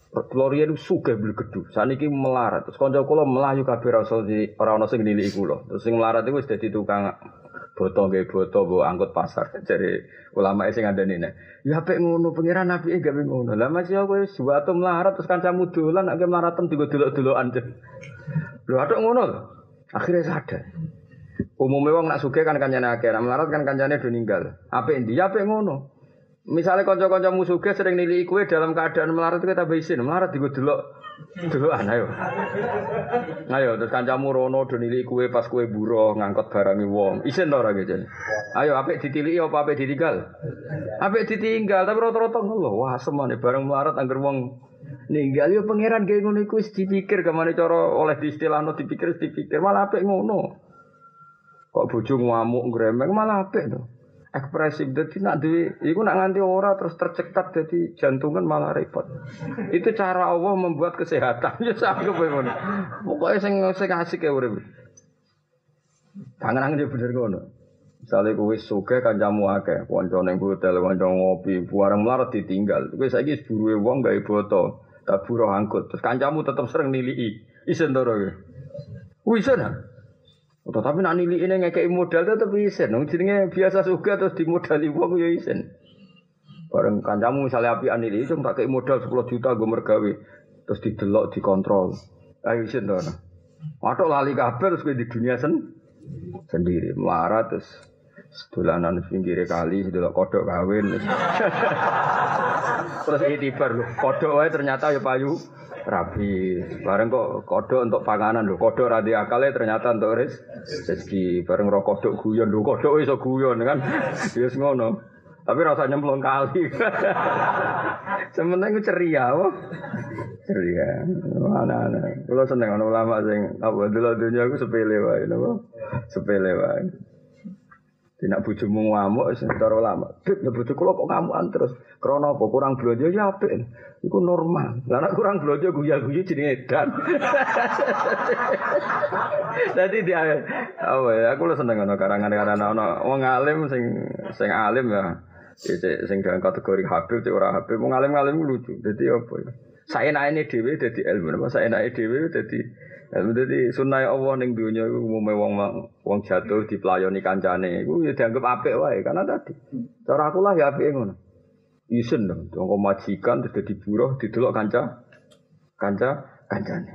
Gloria itu suka beli gedung. Saat ini melarat. Terus konco kulo melayu kabir rasul di orang orang sing nilai kulo. Terus sing melarat itu sudah tukang boto nggih boto mbok angkut pasar. Jadi ulama sing ngandani nek. Ya apik ngono pangeran nabi gak ngono. Lah masih aku wis suatu melarat terus kancamu dolan nek melarat tem digo delok-delokan. Lho atok ngono. Akhirnya sadar. Umumnya wong nak sugih kan kancane akeh, nak melarat kan kancane do ninggal. Apik ndi? Ya apik ngono. Misalnya kanca-kanca musuhnya sering nilai kue dalam keadaan melarat kita bisin, melarat digo delok Duluan ayo. Ayo terus kancamu rono do nilai kue pas kue buruh ngangkut barangi wong. Isin ora gitu. Ayo apik ditiliki apa apik ditinggal? Apik ditinggal tapi rata-rata ngono. Wah semane bareng melarat angger wong ninggal yo pangeran kayak ngono iku dipikir ke mana cara oleh diistilahno dipikir dipikir malah apik ngono. Kok bojo ngamuk gremeng malah apik to ekspresif. Jadi nak di, itu nak nganti ora terus tercekat jadi jantungan malah repot. Itu cara Allah membuat kesehatan. Ya sampe ngono. Pokoknya sing sing asik ya urip. Tangan-tangan dia bener ngono. Misalnya suka kancamu akeh, kanca ning hotel, kanca ngopi, buareng melarat ditinggal. Kowe saiki buruwe wong gawe tak buruh angkut. Terus kancamu tetep sering nilii. Isen to ora kowe? Oh, tapi nak nilai ini ngekei modal tetap isen. Nung jenenge biasa suka terus dimodali uang ya isen. Bareng kancamu misalnya api anili itu tak kei modal 10 juta gue mergawe terus didelok dikontrol. Ayo isen to. Waduh lali kabel terus gue di dunia sen sendiri melarat terus Sedulanan pinggir kali, sedelok kodok kawin. Terus itibar lho, kodok ternyata ya payu rapi. Bareng kok kodok untuk panganan lho, kodok radi akale ternyata untuk res rezeki. Bareng ro kodok guyon lho, kodok iso guyon kan. Ya ngono. Tapi rasanya nyemplung kali. Sementing ku ceria, wah. Ceria. Mana ana. Kulo seneng ana ulama sing apa dulu dunia aku sepele wae napa? Sepele wae. Tidak bojomu ngamuk cara lama. Dik, ya bojo kok ngamukan terus. Krana apa kurang belanja ya apik. Iku normal. Lah kurang belanja guya-guyu jenenge edan. Dadi dia apa ya aku lu seneng ana karangan-karangan ana wong alim sing sing alim ya. Sing dalam kategori habib cek ora habib wong alim-alim lucu. Dadi apa ya? Saya naik dhewe dadi ilmu, apa saya naik dhewe dadi jadi sunnah Allah ning dunia itu umume wong wong jatuh dipelayani kancane iku ya dianggap apik wae karena tadi cara aku lah ya apik ngono. Isen dong, wong majikan terus dadi buruh didelok kanca kanca kancane.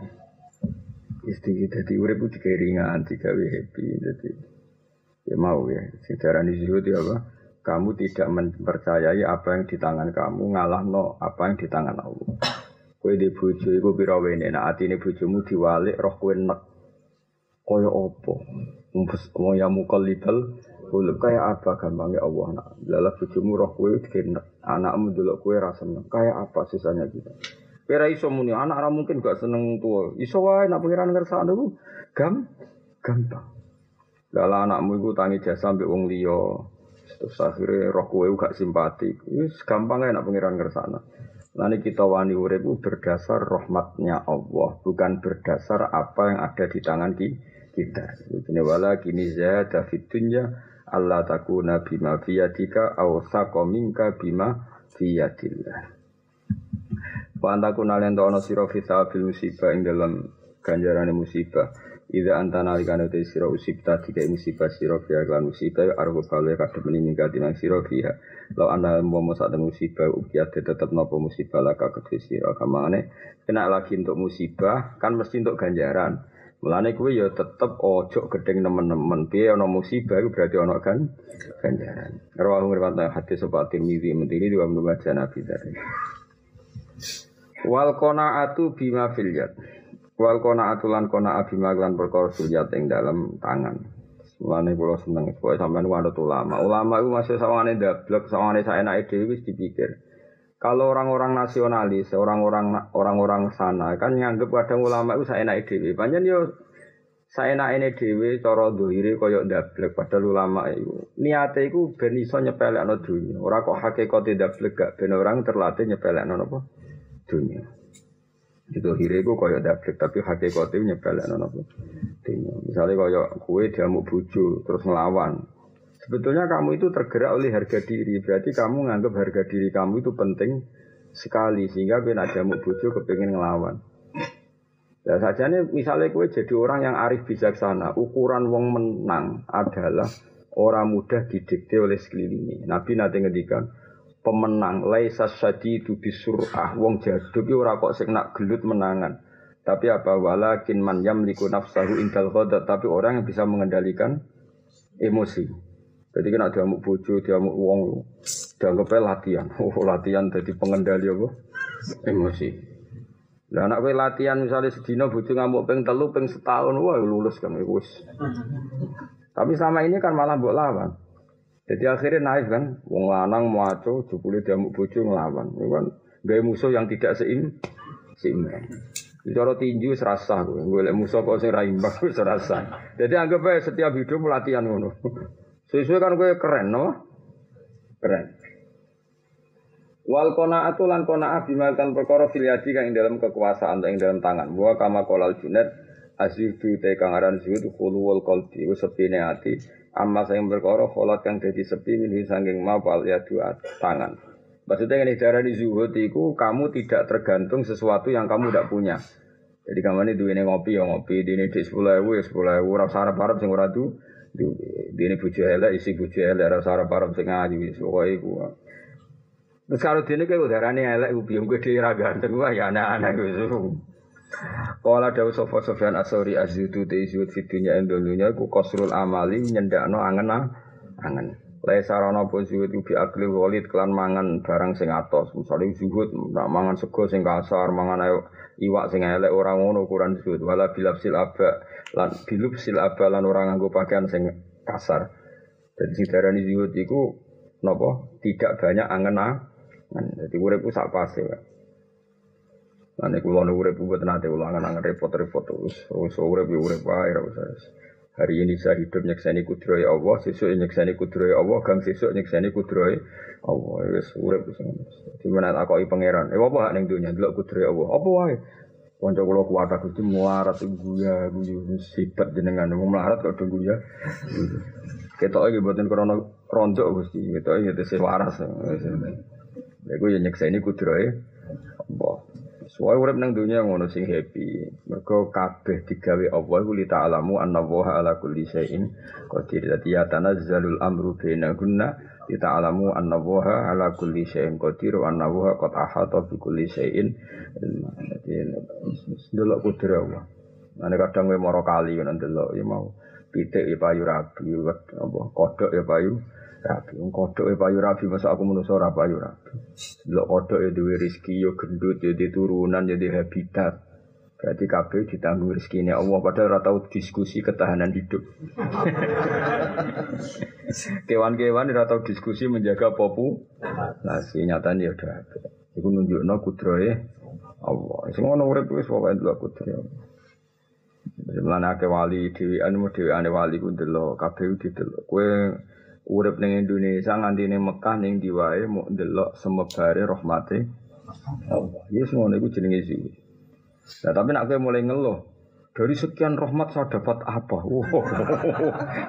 Isti dadi urip ku dikeringan, digawe happy dadi ya mau ya sing darani zuhud ya apa? Kamu tidak mempercayai apa yang di tangan kamu, ngalah no apa yang di tangan Allah. Kowe di bojo iku pira wene nek atine bojomu diwalik roh kowe nek kaya apa? Umpes wong ya mukallibal kulub kaya apa gampangnya Allah nak. Lala bojomu roh kowe digenek, anakmu delok kowe ra seneng. Kaya apa sisanya kita? Kira iso muni anak ra mungkin gak seneng tua. Iso wae nak pengiran ngersakno ku gam gampang. Lala anakmu iku tangi jasa mbek wong liya. Terus akhirnya roh kowe gak simpatik. Wis gampang ae nak pengiran ngersakno. Nanti kita wani urip berdasar rahmatnya Allah, bukan berdasar apa yang ada di tangan kita. Ini wala kini zahada fit dunya Allah takuna bima fiyadika aw minka bima fiyadillah. Wa antaku nalen tono sira bil musibah ing dalam ganjaran musibah. Ida antana alikane te sira usibta tiga musibah sira fiha lan musibah argo kale kademeni mingkati nang sira fiha. Lau anda mau saat musibah ukiat tetap nopo musibah laka kedua siro kamane kena lagi untuk musibah kan mesti untuk ganjaran. Mulane kue ya tetep ojo gedeng temen-temen. Piye ana musibah itu berarti ana kan ganjaran. Rawahu ngriwayat hadis sapa Tirmizi mentiri dua membaca Nabi dari. Wal qanaatu bima fil yad. Wal qanaatu lan qana'a bima lan perkara ing dalam tangan. Mulane kula seneng pokoke sampean wanut ulama. Ulama itu masih sawane dablek, sawane saenake dhewe wis dipikir. Kalau orang-orang nasionalis, orang-orang orang-orang sana kan nganggep kadang ulama itu saenake dhewe. Panjen yo saenake dhewe cara dohire kaya dablek padahal ulama itu niate iku ben iso nyepelekno dunya. Ora kok hakikate dablek gak ben orang terlatih nyepelekno napa dunya. Itu hiriku kaya dablek tapi hakikatnya nyebelek nono Dunia. Misalnya kaya kue diamuk buju terus ngelawan. Sebetulnya kamu itu tergerak oleh harga diri. Berarti kamu nganggap harga diri kamu itu penting sekali sehingga ben diamuk buju kepingin ngelawan. Ya saja nih misalnya kue jadi orang yang arif bijaksana, ukuran wong menang adalah orang mudah didikte oleh sekelilingnya. Nabi nanti ngedikan, pemenang. Laisa syadidu bisurah. Wong jaduk ora kok sing nak gelut menangan. Tapi apa? Walakin man yamliku nafsahu indal ghadab. Tapi orang yang bisa mengendalikan emosi. Jadi kena diamuk bojo diamuk wong. Dianggap latihan. Oh latihan jadi pengendali apa? Emosi. Lah anak latihan misalnya sedina bojo ngamuk peng telu peng setahun wah lulus kan wis. Tapi sama ini kan malah mbok lawan jadi akhirnya naik kan, wong lanang maco, jupule mau bojo ngelawan. Itu kan gaya musuh yang tidak seim, seimbang. Cara tinju serasa gue, gue liat musuh kok sing raimbang gue serasa. Jadi anggap aja setiap hidup latihan ngono. Sesuai kan gue keren, no? Keren. Wal kona atulan kona bimakan perkara filiadi kang dalam kekuasaan atau dalam tangan. Buah kama kolal junet asyudu te kang aran zuhud khulu wal qalbi wis sepine ati amma sing perkara kholat kang dadi sepi minhu sanging mapal ya dua tangan. Maksudnya ini darah di zuhud itu kamu tidak tergantung sesuatu yang kamu tidak punya. Jadi kamu ini duit ngopi ya ngopi, di ini di sepuluh ewu ya sepuluh ewu, rasa harap harap sing ora di ini bujuk elek isi bujuk elek rasa harap harap sing ngaji, pokoknya itu. Terus kalau di ini kayak udaranya elek, biung gede raganteng, wah ya aneh-aneh gitu. Kala dawu sapa Sofyan Asori azzudu te izut fi dunya ing dunya iku kosrul amali nyendakno angen angen. Le sarana apa zuhud bi akli walid kelan mangan barang sing atos. Misale zuhud nak mangan sego sing kasar, mangan ayo iwak sing elek ora ngono ukuran zuhud. Wala bilafsil aba lan bilufsil aba lan ora nganggo pakaian sing kasar. Jadi sing zuhud iku napa? Tidak banyak angen-angen. Jadi urip ku sak Pak. Lan iku kula urip mboten nate ulangan angen repot-repot terus. Terus urip urip wae. Hari ini saya hidup nyekseni kudroy Allah, sesuk nyekseni kudroy Allah, gang sesuk nyekseni kudroy Allah. Wis urip wis ngono. Mana takoki pangeran, "Eh apa ning dunya delok kudroy Allah?" Apa wae? Kanca kula kuat aku Gusti muarat guya guyu sifat jenengan wong melarat kok do guya. Ketoke iki mboten krana ronjok Gusti, ketoke ya tesih waras. Lha iku ya nyekseni kudroy Allah. Soale urip nang dunia ngono sing happy. Mergo kabeh digawe Allah iku li ta'lamu anna wa ala kulli syai'in qadir. Dadi ya tanazzalul amru bainakunna li ta'lamu anna wa ala kulli syai'in qadir wa anna wa qad ahata bi kulli syai'in. Dadi delok kudur Allah. Ane kadang kowe mara kali ngono delok ya mau pitik ya payu rabi, apa kodhok ya payu rabi. Wong kodhok ya payu rabi masa aku manusa ora payu rabi. Delok kodhok ya duwe rezeki ya gendut ya di turunan ya di habitat. Berarti kabeh ditanggung rezekine Allah padahal ora tau diskusi ketahanan hidup. Kewan-kewan ora tau diskusi menjaga populasi nyatane ya udah. Iku nunjukno kudrohe Allah. Sing ngono urip wis pokoke delok kudrohe Allah. Mulane akeh wali dhewean mu dheweane wali ku ndelok kabeh didelok. Kowe urip ning Indonesia nganti ning Mekah ning diwae mau ndelok semebare rahmate Allah. Yes ngono iku jenenge zuhud. Nah, tapi nak kowe mulai ngeluh dari sekian rahmat saya dapat apa? Wow,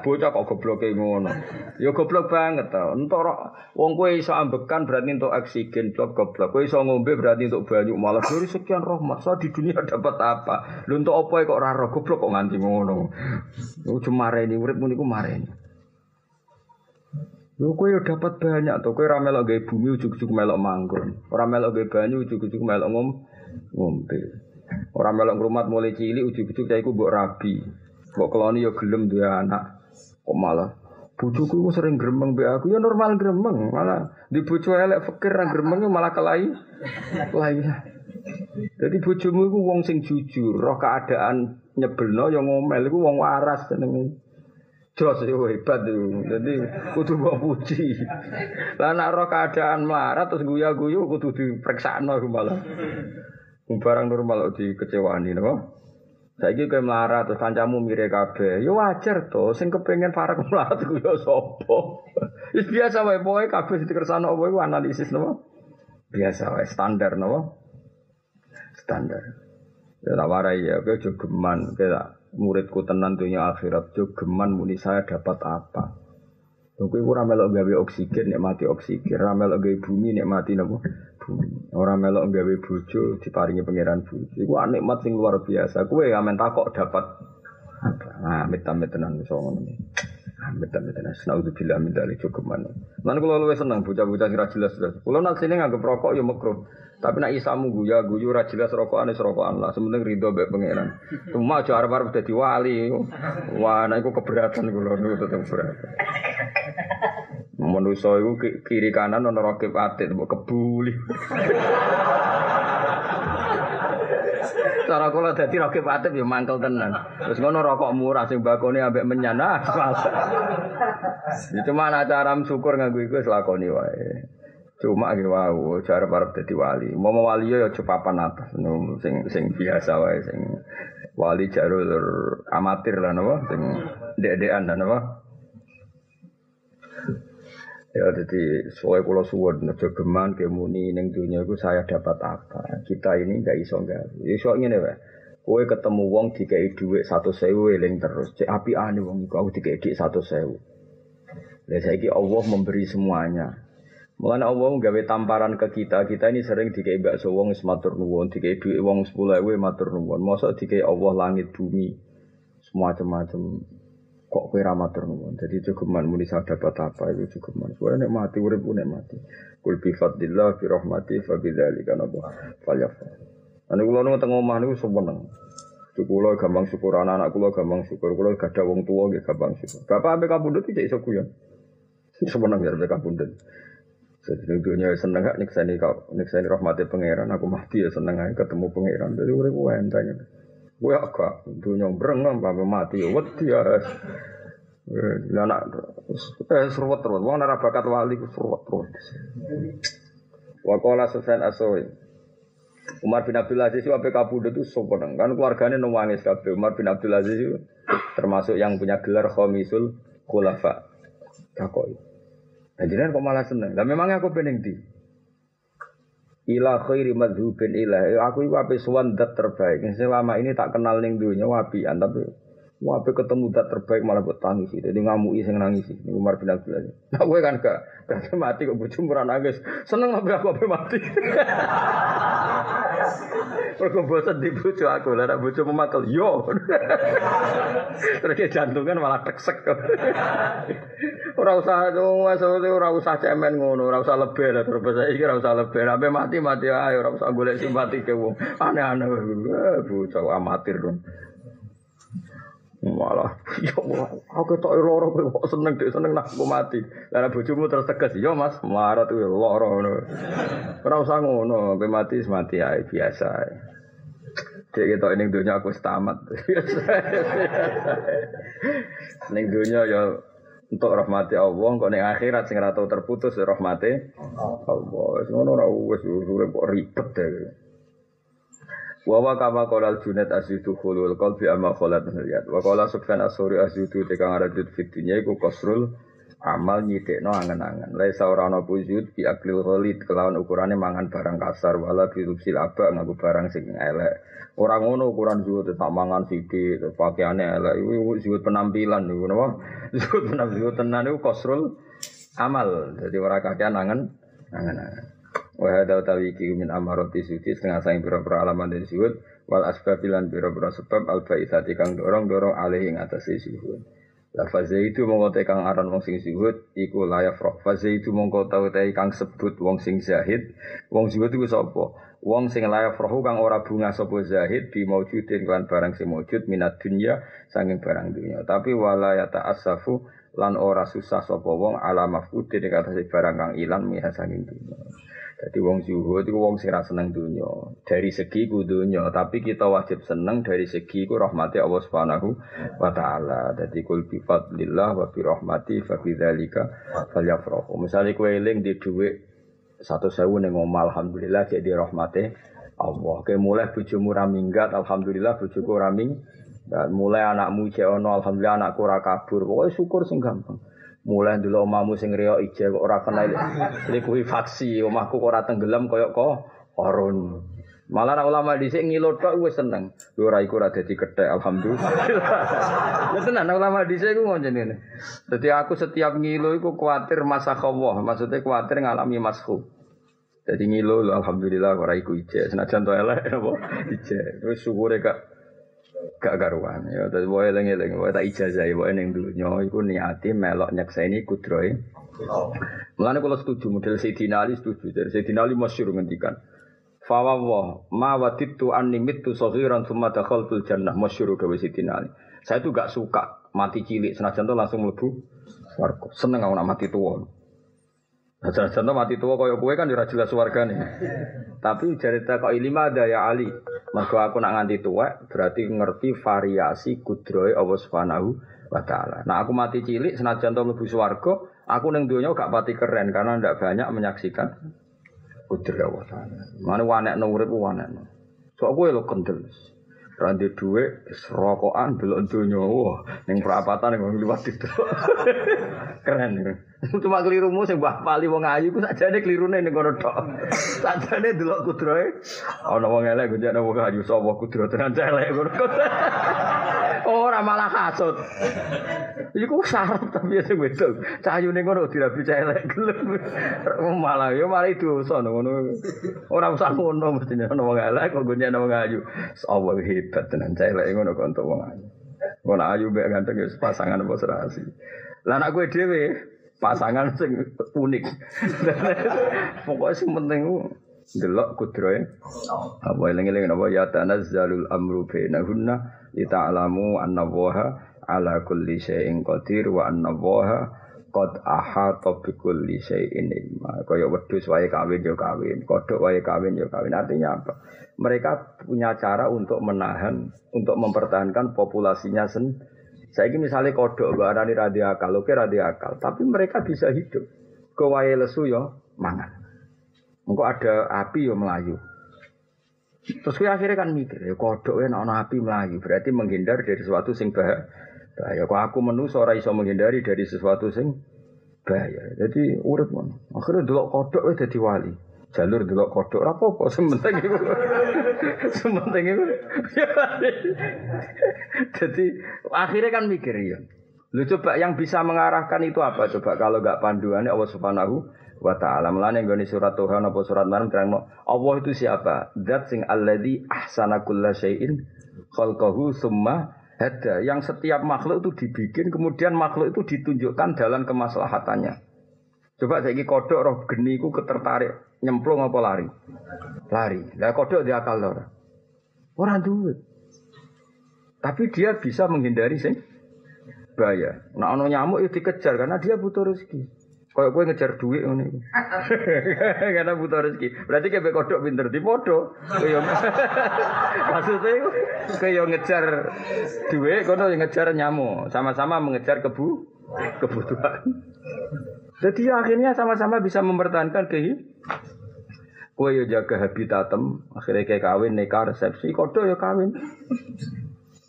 bocah kok goblok kayak ngono. Ya goblok banget tau. Entuk wong kowe iso ambekan berarti untuk oksigen, blok goblok. Kowe iso ngombe berarti untuk banyu. Malah dari sekian rahmat saya di dunia dapat apa? Lho untuk apa kok ora roh goblok kok nganti ngono. Yo mareni urip muni ku mareni. Lho kowe yo dapat banyak to. Kowe ora melok gawe bumi ujug-ujug melok manggon. Ora melok gawe banyu ujug-ujug melok ngom ngombe. Ora melok ngrumat mulai cilik ujug-ujug cah iku mbok rabi. Mbok keloni yo gelem duwe anak. Kok malah bojoku ku sering gremeng mbek aku ya normal gremeng, malah di bojo elek fikir ra gremeng malah kelai. Kelai. Jadi bojomu iku wong sing jujur, roh keadaan nyebelno ya ngomel iku wong waras jenenge. Jos itu hebat itu. Jadi kudu mbok puji. Lah nek roh keadaan melarat terus guya-guyu kudu dipreksakno malah. Barang normal dikecewani napa? Saiki kowe melarat terus kancamu mire kabeh. Ya wajar to, sing kepengin parek melarat ku ya sapa? Wis biasa wae pokoke kabeh dikersano apa iku analisis napa? Biasa wae standar napa? Standar. Ya tak warai ya, kowe aja geman, kowe muridku tenan dunia akhirat, aja geman muni saya dapat apa. Kowe ora melok gawe oksigen nek mati oksigen, ora melok gawe bumi nek mati napa? Bumi. Ora melok gawe bojo diparingi pangeran bojo. Iku nikmat sing luar biasa. Kowe amen takok dapat apa? Nah, amit-amit tenan iso ngono. Amit-amit tenan. Naudzubillah min dzalik cukup mana. Lan kula luwih seneng bocah-bocah sing ra jelas-jelas. Kula nak sini nganggep rokok ya makruh. Tapi nak isamu guya guyu ra jelas rokokan wis rokokan lah. Ridho mbek pangeran. Cuma aja arep-arep dadi wali. Wah, nek iku keberatan kula niku tetep berat. Manusa iku kiri kanan ana rakib atit mbok kebuli. Cara kula dadi rakib atit ya mangkel tenan. Terus ngono rokok murah sing bakone ambek menyan ah. Ya cuma ana cara syukur nganggo iku wis lakoni wae. Cuma gitu wow, cara parep dadi wali. Mau wali ya cepapan atas, sing sing biasa wae sing wali jarul amatir lah napa sing dek-dekan lah napa. Ya jadi soal kalau suwon geman kemuni neng dunia itu saya dapat apa? Kita ini nggak iso nggak. Iso ngene wae. Kowe ketemu wong dikai dhuwit satu sewu eling terus. Cek api ane wong iku aku dikai dik satu sewu. Lah saiki Allah memberi semuanya. Mulane Allah gawe tamparan ke kita. Kita ini sering dikai bakso wong wis matur nuwun, dikai dhuwit wong 10.000 matur nuwun. Mosok dikai Allah langit bumi. Semacam-macam kok kowe ra matur nuwun. Dadi cukuman muni dapat apa itu cukuman. Soale nek mati urip nek mati. Kul bi fadlillah bi rahmati fa bidzalika nabo falyafa. Ane kula nu teng omah niku seneng. Kula gampang syukur anak-anak kula gampang syukur. Kula gadah wong tuwa nggih gampang syukur. Bapak ambek kabundut iki iso guyon. Semenang biar mereka pundut. Jadi dunia seneng gak niksani kau niksani rahmati pangeran aku mati ya seneng aja ketemu pangeran. Jadi gue gue Gue agak dunia berenang apa mati ya wedi ya. Ya nak eh seruat terus. Wong nara bakat wali ku seruat terus. Wakola Sufyan Asoy. Umar bin Abdul Aziz apa kabudut itu sopan kan keluarganya nangis kabeh. Umar bin Abdul Aziz termasuk yang punya gelar khomisul khulafa. Takoi. Nah, kok malah seneng. Lah memangnya aku pengen di ila khairi madhubin ilah. Aku itu apa suwan dat terbaik. Selama ini tak kenal ning dunia wapian tapi Wape ketemu dat terbaik malah buat tangis sih. Jadi ngamui sing nangis sih. Ini Umar bin Abdul Aziz. Nah gue kan gak, gak mati kok bujuk murah nangis. Seneng lah aku apa mati. Mereka bosan di bujuk aku. Lah bujuk memakel. Yo. Terus jantungan malah teksek. Ora usah maksudnya ora usah cemen ngono, ora usah lebih lah terus saya ora usah lebih. Sampai mati mati ayo ora usah golek simpati ke wong. Aneh-aneh bocah amatir dong. Malah, ya Allah, aku ketok loro kok seneng dek seneng nak aku mati. Lah bojomu terus tegas, ya Mas, marah tuh loro ngono. Ora usah ngono, kowe mati mati ae biasa. Dek ketok ning donya aku tamat. ning donya ya untuk rahmati Allah, kok ning akhirat sing ora tau terputus rahmati Allah. Ngono ora wis urip kok ribet deh. Wa kama qala Junaid azidu khulul qalbi amma khalat niliyat. Wa qala Sufyan Asuri azidu tekang aradut fit dunya iku kasrul amal nyidekno angen-angen. Laisa ora ana pujud bi aklil ghalid kelawan ukurane mangan barang kasar wala bi rubsil aba nganggo barang sing elek. Ora ngono ukuran zuhud tak mangan sithik, pakaiane elek. Iku zuhud penampilan niku napa? Zuhud penampilan tenan niku kasrul amal. Jadi ora kakean angen angen-angen. Wa hadza utawi iki min amarati suci setengah saing pira-pira alaman dari suhud wal asbabilan pira-pira sebab al baitsati kang dorong-dorong alih ing atase suhud. La faze itu mongko te kang aran wong sing zuhud iku layak roh. Faze itu mongko tau te kang sebut wong sing zahid. Wong zuhud iku sapa? Wong sing layak roh kang ora bunga sapa zahid bi maujudin kan barang sing maujud minat dunya sanging barang dunya. Tapi wala ya ta'assafu lan ora susah sapa wong ala mafudin kata barang kang ilang miha sanging dunya. Jadi wong zuhud itu wong sing seneng dunya. Dari segi ku dunya, tapi kita wajib seneng dari segi ku rahmati Allah Subhanahu wa taala. Jadi kul bi fadlillah wa bi rahmati fa bi dzalika falyafrahu. Misale kowe eling di dhuwit 100.000 ning omah alhamdulillah jadi rahmati Allah. Kayak mulai bojomu ra minggat, alhamdulillah bojoku ra mulai anakmu cek ono alhamdulillah anakku ora kabur. Pokoke syukur sing gampang. Mulai dulu omamu sing riyo ije kok ora kena likuifaksi, omahku kok ora tenggelam koyok kok korun. Malah ulama dhisik ngilo tok wis seneng. Yo ora iku ora dadi alhamdulillah. Ya tenan ulama dhisik iku ngono ngene. Dadi aku setiap ngilo iku kuatir masa Allah, maksudnya kuatir ngalami masku. Jadi ngilo alhamdulillah ora iku ije. Senajan to elek apa ije. Terus syukure kak gak karuan ya dadi wae eling-eling wae tak ijazah wae ning dunya iku niati melok nyekseni kudrohe. Mulane kula setuju model Sayyidina Ali setuju. Dari Sayyidina Ali masyhur ngendikan Fawa ma waditu anni mitu saghiran thumma dakhaltul jannah. Masyhur dawuh Sayyidina Ali. Saya itu gak suka mati cilik. Senajan tuh langsung mlebu swarga. Seneng aku nak mati tua Nah, contoh mati tua kaya kue kan ora jelas nih. Tapi cerita kok lima ada ya Ali. Mergo aku nak nganti tua berarti ngerti variasi kudroy Allah Subhanahu wa taala. Nah, aku mati cilik senajan to mlebu swarga, aku ning donya gak pati keren karena ndak banyak menyaksikan kudroy Allah taala. Mane wanekno urip wanekno. Sok kowe lho kendel. Randi duwe serokokan belok donya. Wah, ning perapatan ning liwat itu. Keren. Cuma keliru mu sing Mbah Pali wong ayu ku sakjane klirune ning kono tok. Sakjane delok kudroe ana wong elek gonjane wong ayu sapa kudro tenan elek ngono. Ora malah kasut. Iku sarap tapi sing wedok. Cahayune ngono dirabi elek gelem. Malah yo malah dosa ngono. Ora usah ngono mesti ana wong elek kok gonjane wong ayu. Sapa hebat tenan elek ngono kok wong ayu. Wong ayu mek ganteng ya pasangan apa serasi. Lah anak gue dhewe pasangan sing unik. Pokoknya sing penting delok kudroe. Apa eling-eling apa ya tanazzalul amru bainahunna lita'lamu anna waha ala kulli syai'in qadir wa anna waha qad ahata bi kulli syai'in ilma. Kaya wedhus wae kawin yo kawin, kodhok wae kawin yo kawin. Artinya apa? Mereka punya cara untuk menahan, untuk mempertahankan populasinya sen. Saya ini misalnya kodok, gak arani radiakal, oke radiakal, tapi mereka bisa hidup. Kewaye lesu yo mangan. Engko ada api yo melayu. Terus gue akhirnya kan mikir, ya kodok ya ana api melayu, berarti menghindar dari sesuatu sing bahaya. Kok aku menu ora iso menghindari dari sesuatu sing bahaya. Jadi urip mon. Akhirnya delok kodok wis dadi wali. Jalur delok kodok apa-apa, sementing iku. sementing iku. Jadi akhirnya kan mikir ya. Lu coba yang bisa mengarahkan itu apa coba kalau nggak panduannya Allah Subhanahu wa taala. Mulane nggone surat Tuhan apa surat Maryam terang Allah itu siapa? Zat sing alladzi ahsana kulla syai'in khalqahu summa hada. Yang setiap makhluk itu dibikin kemudian makhluk itu ditunjukkan dalam kemaslahatannya. Coba saya kodok roh geni ku ketertarik nyemplung apa lari? Lari. Lah kodok dia akal ora. Orang duit. Tapi dia bisa menghindari sih bahaya. Nah ono nyamuk itu dikejar karena dia butuh rezeki. Kayak gue ngejar duit ini. Karena butuh rezeki. Berarti kayak kodok pinter di podo. Maksudnya kayak ngejar duit, kono ngejar nyamuk. Sama-sama mengejar kebu kebutuhan. Jadi akhirnya sama-sama bisa mempertahankan kehidupan. Kue yo jaga habitatem, akhirnya kayak kawin nikah resepsi, kodo ya kawin.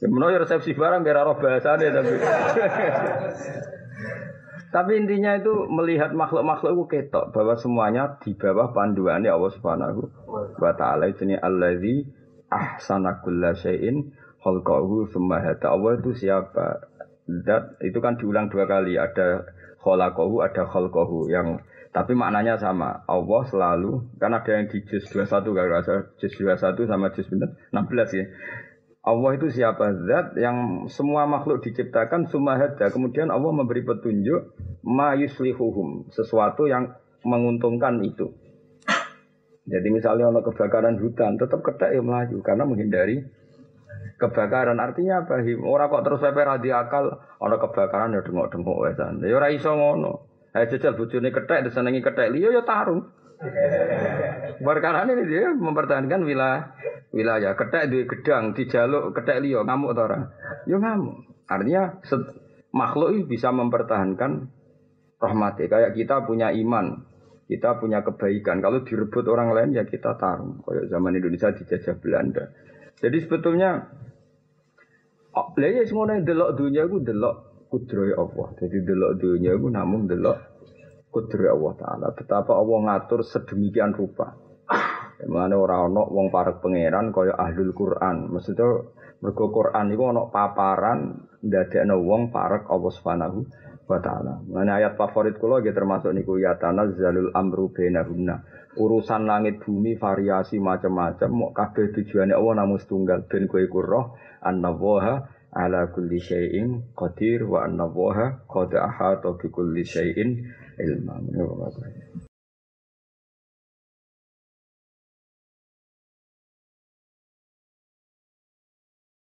Ya ya resepsi barang biar roh bahasane tapi. tapi intinya itu melihat makhluk-makhluk itu ketok bahwa semuanya di bawah panduannya Allah Subhanahu wa taala itu allazi ahsana kulla syai'in khalqahu summa hada. Allah itu siapa? Dat itu kan diulang dua kali ada khalaqahu ada khalqahu yang tapi maknanya sama. Allah selalu kan ada yang di juz 21 kalau rasa juz 21 sama juz 16 ya. Allah itu siapa zat yang semua makhluk diciptakan sumahada. Kemudian Allah memberi petunjuk ma yuslihuhum, sesuatu yang menguntungkan itu. Jadi misalnya ono kebakaran hutan, tetap ketek ya melaju karena menghindari kebakaran. Artinya apa? Orang kok terus sampai radiakal, ono kebakaran ya dengok-dengok wesan. Ya ora iso ngono. Ayo jajal bojone ketek disenengi ketek liya ya tarung. Perkara ini dia mempertahankan wilayah wilayah ketek di gedang dijaluk ketek liya ngamuk ta ora? Ya ngamuk. Artinya makhluk bisa mempertahankan rahmati. Kayak kita punya iman, kita punya kebaikan. Kalau direbut orang lain ya kita tarung. Kayak zaman Indonesia dijajah Belanda. Jadi sebetulnya Oh, lha ya semono delok dunia iku delok kudroy Allah. Jadi delok dunia iku namun delok kudroy Allah taala. Betapa Allah ngatur sedemikian rupa. Mana orang ono wong parek pangeran kaya ahlul Quran. Maksudnya mergo Quran iku ono paparan ndadekno wong parek Allah Subhanahu wa taala. Mana ayat favorit kula nggih termasuk niku ya tanazzalul amru bainahunna. Urusan langit bumi variasi macam-macam, mau kabeh tujuannya Allah namun setunggal ben kowe iku roh annallaha ala kulli syai'in qadir wa annallaha qad ahata bi kulli syai'in ilma.